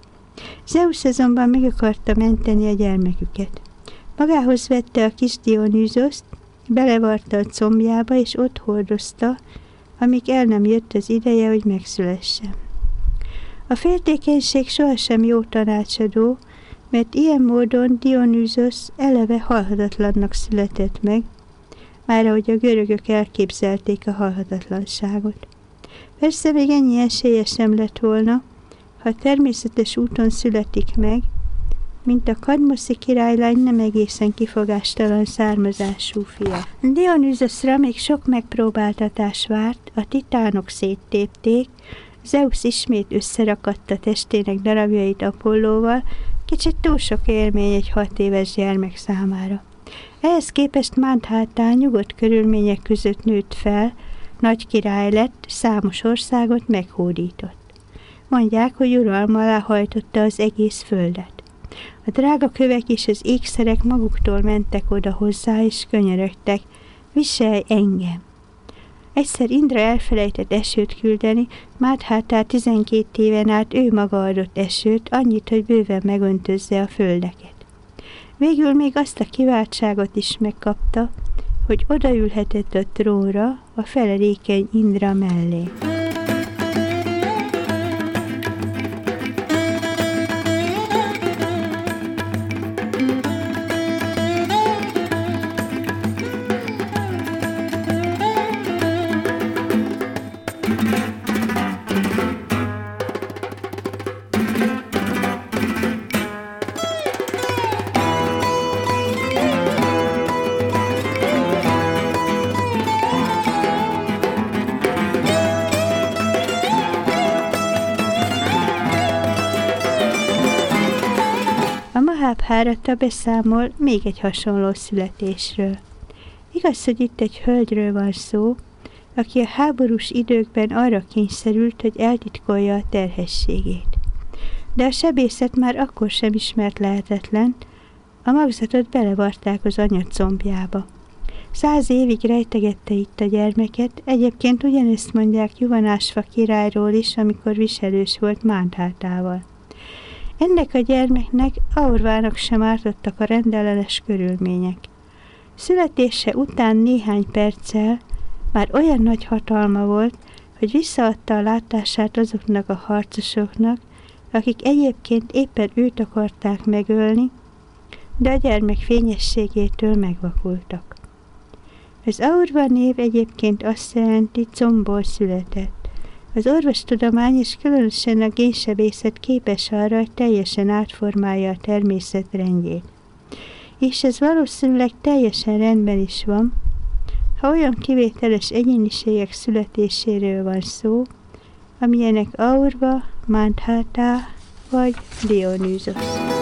Zeus azonban meg akarta menteni a gyermeküket. Magához vette a kis Dionűzoszt, belevarta a combjába, és ott hordozta, amíg el nem jött az ideje, hogy megszülessen. A féltékenység sohasem jó tanácsadó, mert ilyen módon Dionűzos eleve halhatatlannak született meg, már ahogy a görögök elképzelték a halhatatlanságot. Persze még ennyi esélye sem lett volna, ha természetes úton születik meg, mint a kadmoszi királylány nem egészen kifogástalan származású fia. Dionysusra még sok megpróbáltatás várt, a titánok széttépték, Zeus ismét összerakatta testének darabjait Apollóval, kicsit túl sok élmény egy hat éves gyermek számára. Ehhez képest Mandhátá nyugodt körülmények között nőtt fel, nagy király lett, számos országot meghódított. Mondják, hogy uralma hajtotta az egész földet. A drága kövek és az ékszerek maguktól mentek oda hozzá, és könyörögtek, viselj engem. Egyszer Indra elfelejtett esőt küldeni, Mádhátá 12 éven át ő maga adott esőt, annyit, hogy bőven megöntözze a földeket. Végül még azt a kiváltságot is megkapta, hogy odaülhetett a trónra a feledékeny Indra mellé. Mahábhárata beszámol még egy hasonló születésről. Igaz, hogy itt egy hölgyről van szó, aki a háborús időkben arra kényszerült, hogy eltitkolja a terhességét. De a sebészet már akkor sem ismert lehetetlen, a magzatot belevarták az anya combjába. Száz évig rejtegette itt a gyermeket, egyébként ugyanezt mondják Juvanásfa királyról is, amikor viselős volt Mándhátával. Ennek a gyermeknek Aurvának sem ártottak a rendellenes körülmények. Születése után néhány perccel már olyan nagy hatalma volt, hogy visszaadta a látását azoknak a harcosoknak, akik egyébként éppen őt akarták megölni, de a gyermek fényességétől megvakultak. Az Aurva név egyébként azt jelenti, combból született. Az orvostudomány és különösen a génsebészet képes arra, hogy teljesen átformálja a természet rendjét. És ez valószínűleg teljesen rendben is van, ha olyan kivételes egyéniségek születéséről van szó, amilyenek Aurva, Mandhata vagy Dionysos.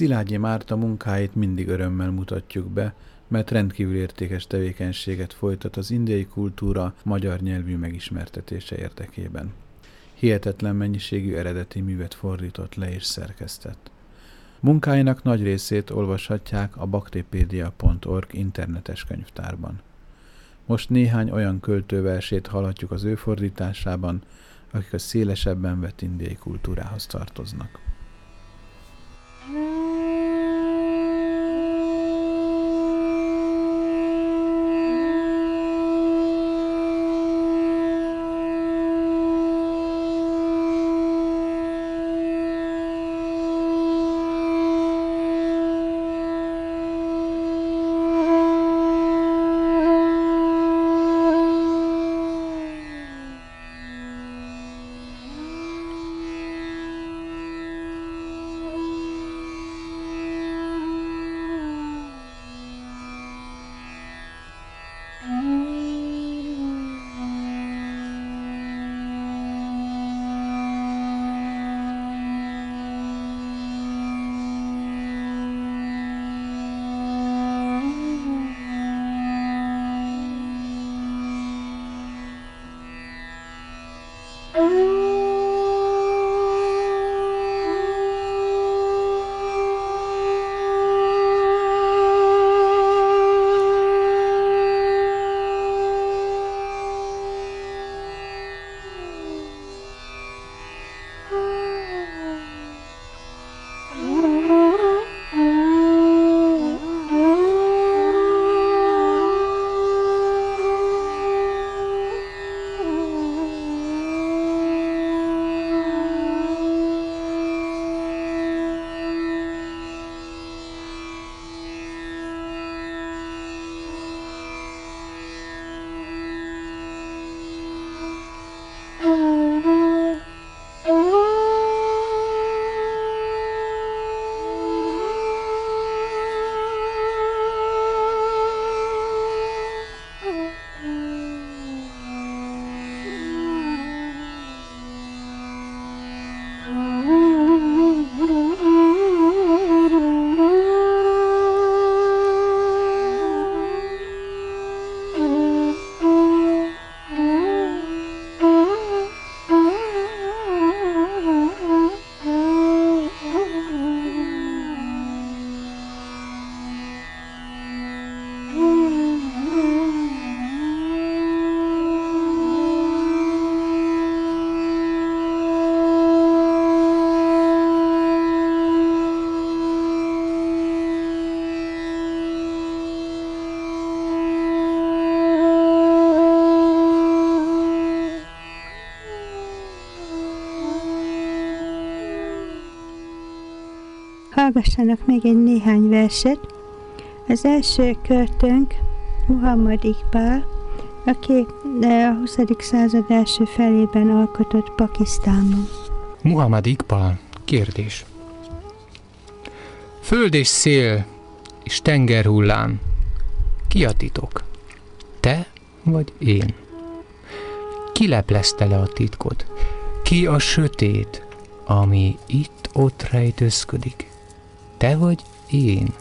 Szilágyi Márta munkáit mindig örömmel mutatjuk be, mert rendkívül értékes tevékenységet folytat az indiai kultúra magyar nyelvű megismertetése érdekében. Hihetetlen mennyiségű eredeti művet fordított le és szerkesztett. Munkáinak nagy részét olvashatják a baktepedia.org internetes könyvtárban. Most néhány olyan költőversét hallhatjuk az ő fordításában, akik a szélesebben vett indiai kultúrához tartoznak. Hmm. Hallgassanak még egy néhány verset. Az első költőnk Muhammad Iqbal, aki eh, a 20. század első felében alkotott Pakisztánban. Muhammad Iqbal, kérdés. Föld és szél és tengerhullám, ki a titok? Te vagy én? Ki leplezte le a titkot? Ki a sötét, ami itt-ott rejtőzködik? Te vagy én?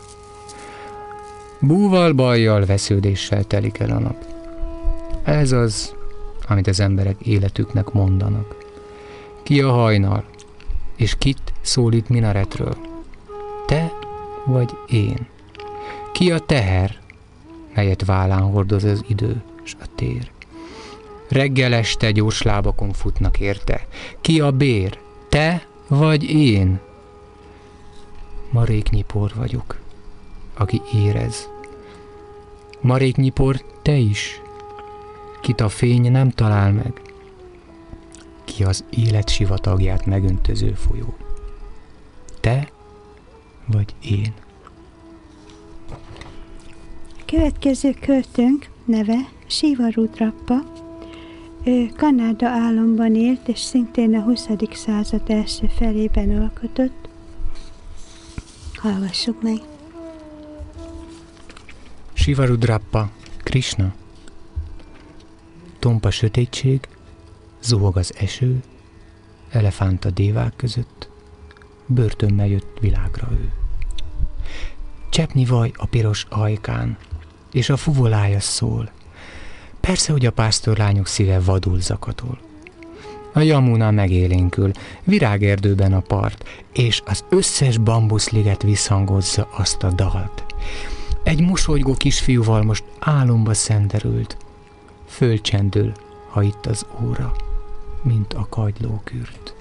Búval, bajjal, vesződéssel telik el a nap. Ez az, amit az emberek életüknek mondanak. Ki a hajnal, és kit szólít minaretről? Te vagy én? Ki a teher, melyet vállán hordoz az idő és a tér? Reggel este gyors lábakon futnak érte. Ki a bér? Te vagy én? Maréknyipor vagyok, aki érez. Maréknyipor te is, kit a fény nem talál meg, ki az élet sivatagját megöntöző folyó. Te vagy én. Következő költőnk neve Siva Rudrappa. Ő Kanada államban élt, és szintén a 20. század első felében alkotott. Hallgassuk meg. Sivarudrappa, Krishna. Tompa sötétség, zuhog az eső, elefánt a dévák között, börtönbe jött világra ő. Csepni vaj a piros ajkán, és a fuvolája szól. Persze, hogy a pásztorlányok szíve vadul zakatol. A jamuna megélénkül, virágerdőben a part, és az összes bambuszliget visszhangozza azt a dalt. Egy mosolygó kisfiúval most álomba szenderült. Fölcsendül, ha itt az óra, mint a kagylókürt.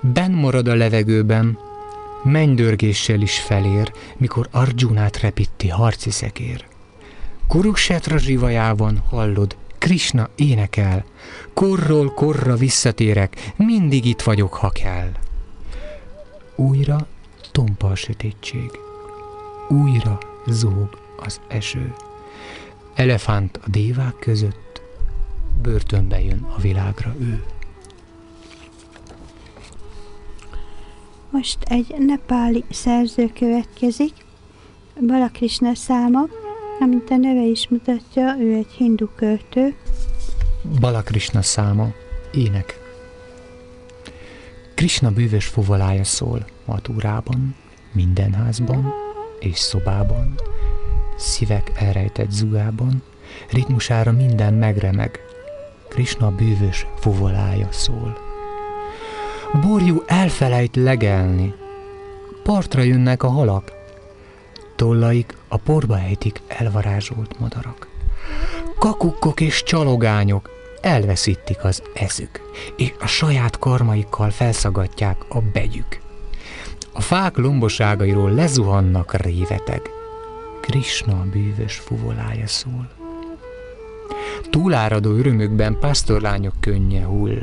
Ben marad a levegőben, mennydörgéssel is felér, mikor Arjunát repitti harci szekér. Kuruksetra zsivajában hallod, Krishna énekel, korról korra visszatérek, mindig itt vagyok, ha kell. Újra tompa a sötétség, újra zúg az eső. Elefánt a dévák között, börtönbe jön a világra ő. Most egy nepáli szerző következik, Balakrishna száma, amint a neve is mutatja, ő egy hindu költő. Balakrishna száma, ének. Krishna bűvös fuvolája szól matúrában, minden házban és szobában, szívek elrejtett zugában, ritmusára minden megremeg. Krishna bűvös fuvolája szól. Borjú elfelejt legelni. Partra jönnek a halak. Tollaik a porba ejtik elvarázsolt madarak. Kakukkok és csalogányok elveszítik az eszük, és a saját karmaikkal felszagatják a begyük. A fák lomboságairól lezuhannak réveteg. Krishna bűvös fuvolája szól. Túláradó örömökben pásztorlányok könnye hull.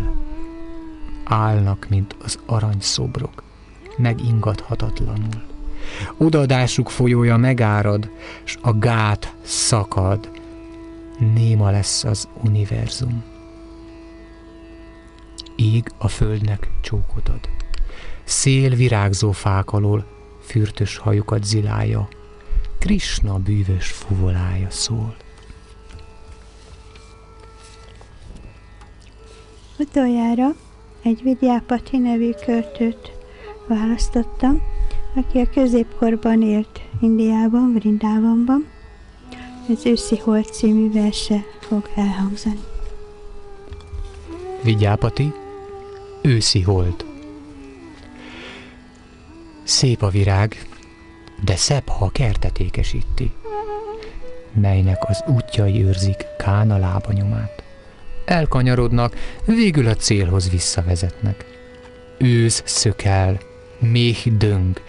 Állnak, mint az aranyszobrok, megingathatatlanul. Odaadásuk folyója megárad, s a gát szakad. Néma lesz az univerzum. Ég a földnek csókot ad. Szél virágzó fák alól fürtös hajukat zilálja. Krishna bűvös fuvolája szól. Utoljára egy Vidyápati nevű költőt választottam, aki a középkorban élt Indiában, Vrindávamban. Az őszi holt című verse fog elhangzani. Vigyápati, őszi hold. Szép a virág, de szebb, ha a kertet ékesíti, melynek az útjai őrzik Kána lábanyomát. Elkanyarodnak, végül a célhoz visszavezetnek. Ősz szökel, méh döng,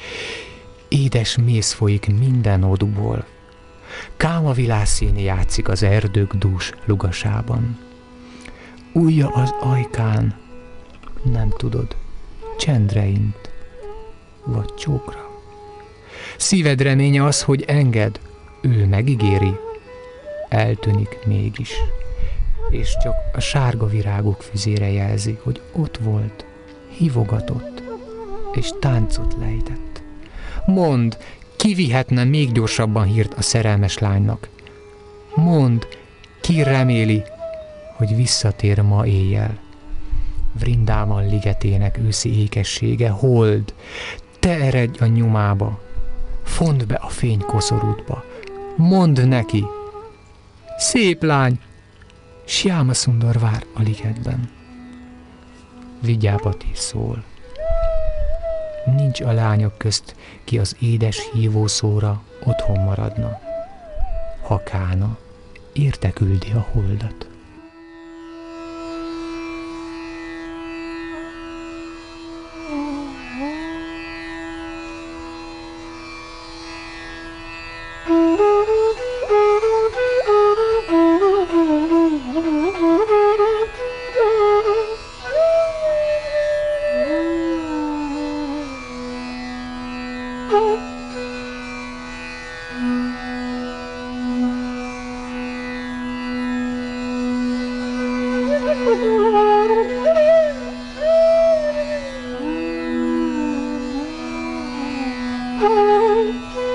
édes mész folyik minden odúból. Káma világszíni játszik az erdők dús lugasában. Újja az ajkán, nem tudod, csendre int, vagy csókra. Szíved reménye az, hogy enged, ő megígéri, eltűnik mégis, és csak a sárga virágok füzére jelzi, hogy ott volt, hívogatott, és táncot lejtett. Mond, ki vihetne még gyorsabban hírt a szerelmes lánynak? Mond, ki reméli, hogy visszatér ma éjjel. Vrindában ligetének őszi ékessége, hold, te eredj a nyomába, fond be a fény koszorútba, mondd neki, szép lány, Siáma Szundor vár a ligetben. Vigyápati szól. Nincs a lányok közt, ki az édes hívószóra otthon maradna. Ha Kána érte küldi a holdat. Oh.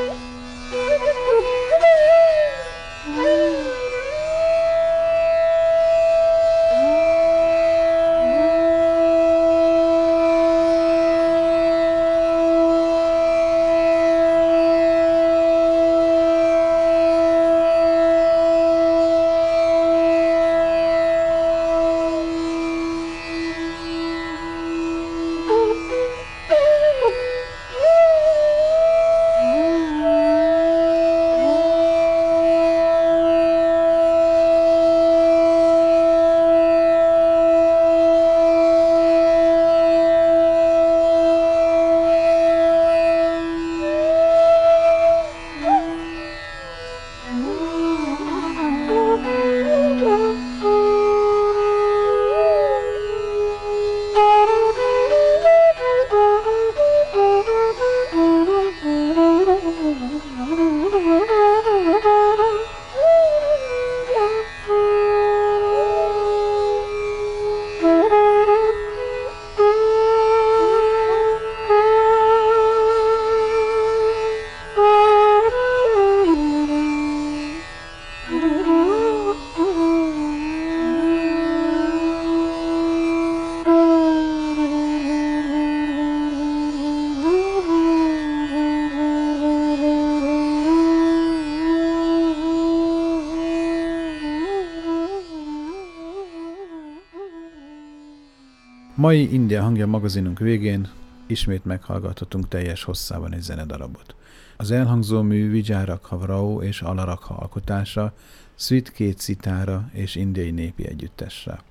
Mai India hangja magazinunk végén ismét meghallgathatunk teljes hosszában egy zenedarabot. Az elhangzó mű Vijárak Havrao és Alarakha alkotása, Sweet két citára és indiai népi együttesre.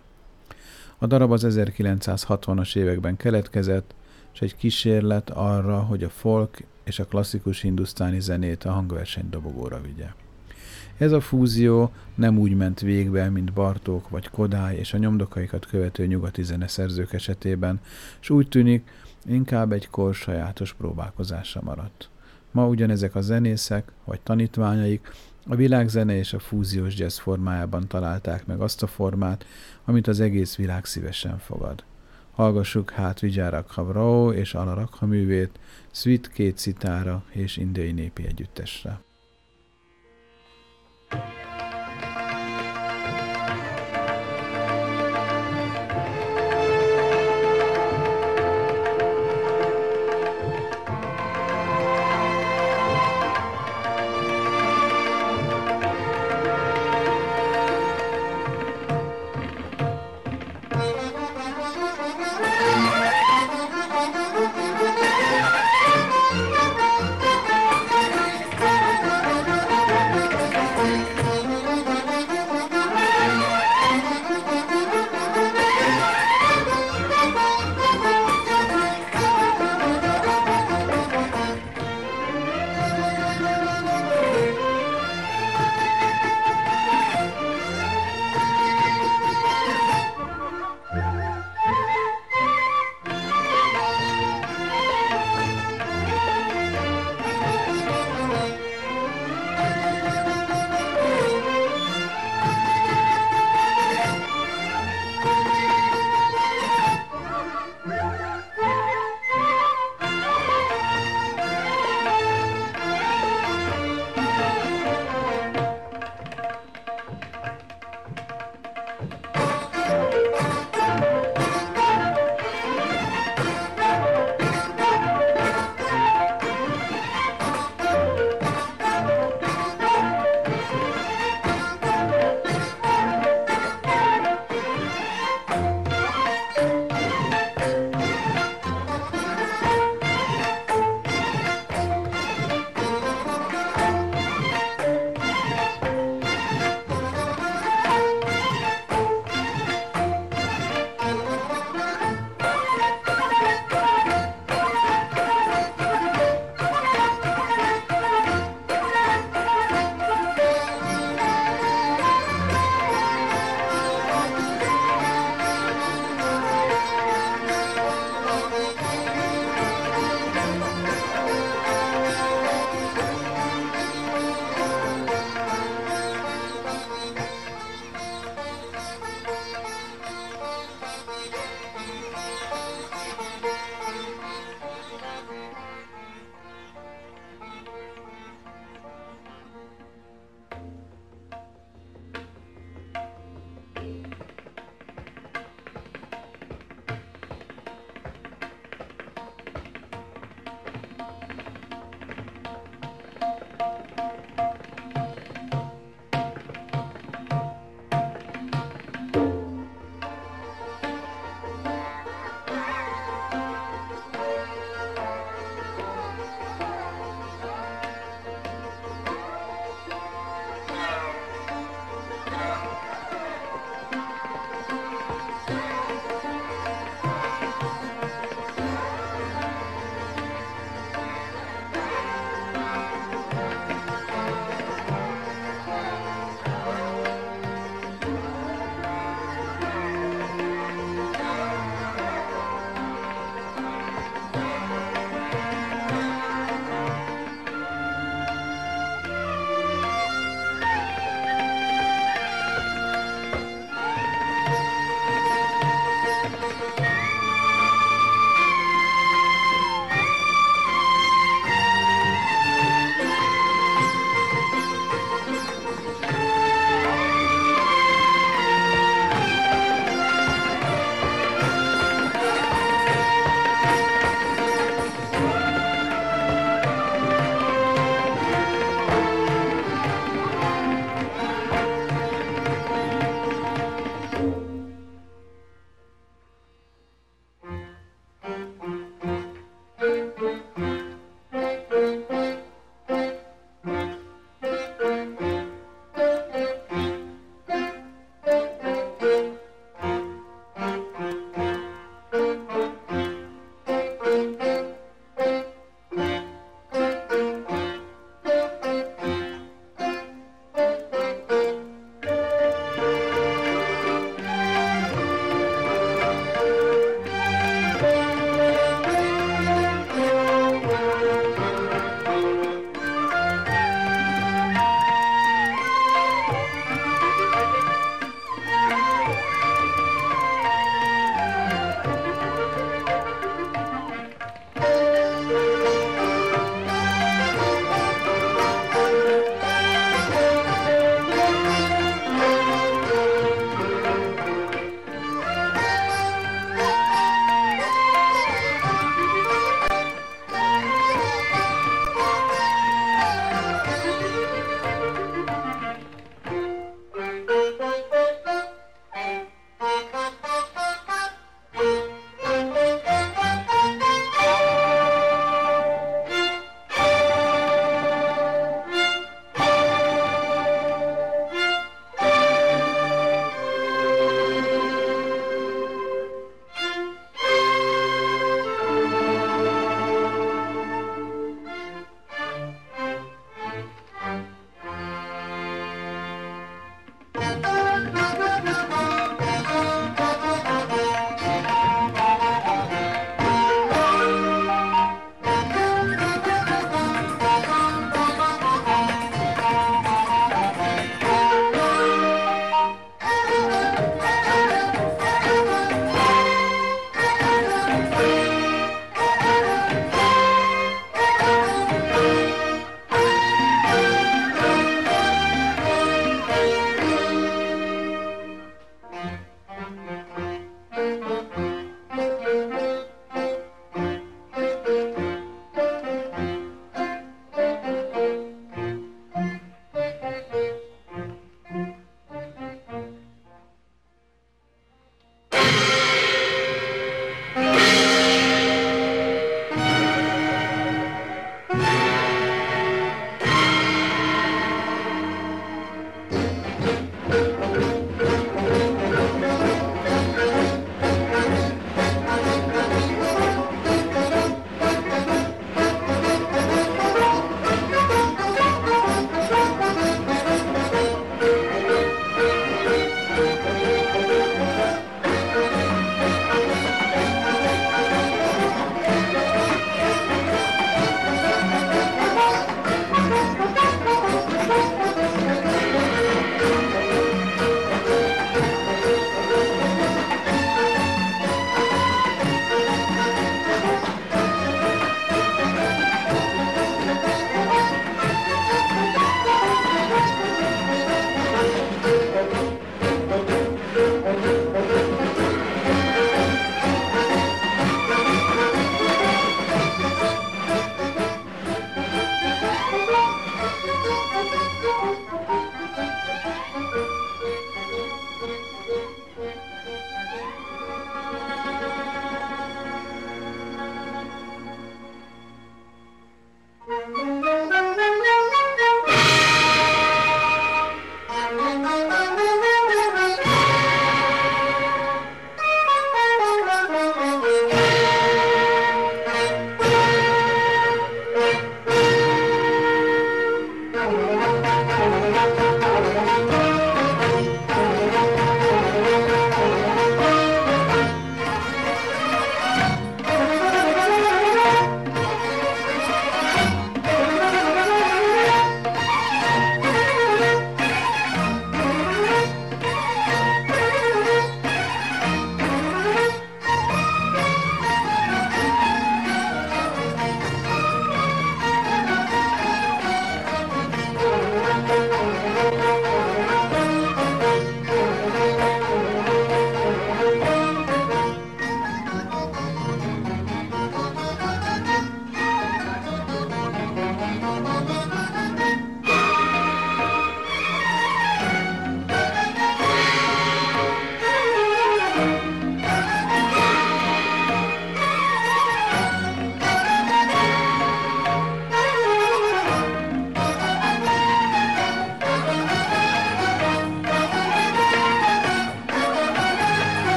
A darab az 1960-as években keletkezett, és egy kísérlet arra, hogy a folk és a klasszikus hindusztáni zenét a hangverseny dobogóra vigye. Ez a fúzió nem úgy ment végbe, mint Bartók vagy Kodály és a nyomdokaikat követő nyugati zeneszerzők esetében, és úgy tűnik, inkább egy kor sajátos próbálkozása maradt. Ma ugyanezek a zenészek, vagy tanítványaik a világzene és a fúziós jazz formájában találták meg azt a formát, amit az egész világ szívesen fogad. Hallgassuk hát Vijárak Havrao és Alarakha művét, Sweet két citára és indiai népi együttesre. Thank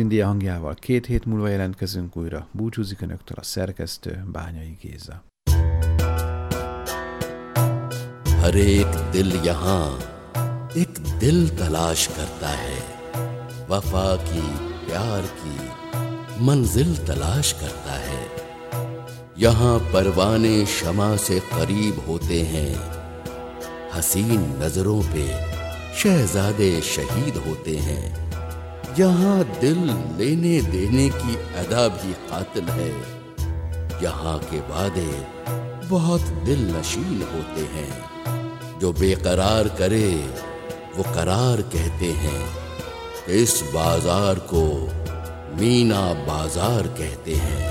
India hangjával két hét múlva jelentkezünk újra. Búcsúzik Önöktől a szerkesztő، Bányai Géza. ہر ایک دل یہاں ایک دل تلاش کرتا ہے وفا کی پیار کی منزل تلاش کرتا ہے یہاں پروانے شمع سے قریب ہوتے ہیں حسین نظروں پہ شہزادے شہید ہوتے ہیں یہاں دل لینے دینے کی ادا بھی قاتل ہے۔ یہاں کے وعدے بہت دل نشین ہوتے ہیں۔ جو بے قرار کرے، وہ قرار کہتے ہیں۔ کہ اس بازار کو مینا بازار کہتے ہیں۔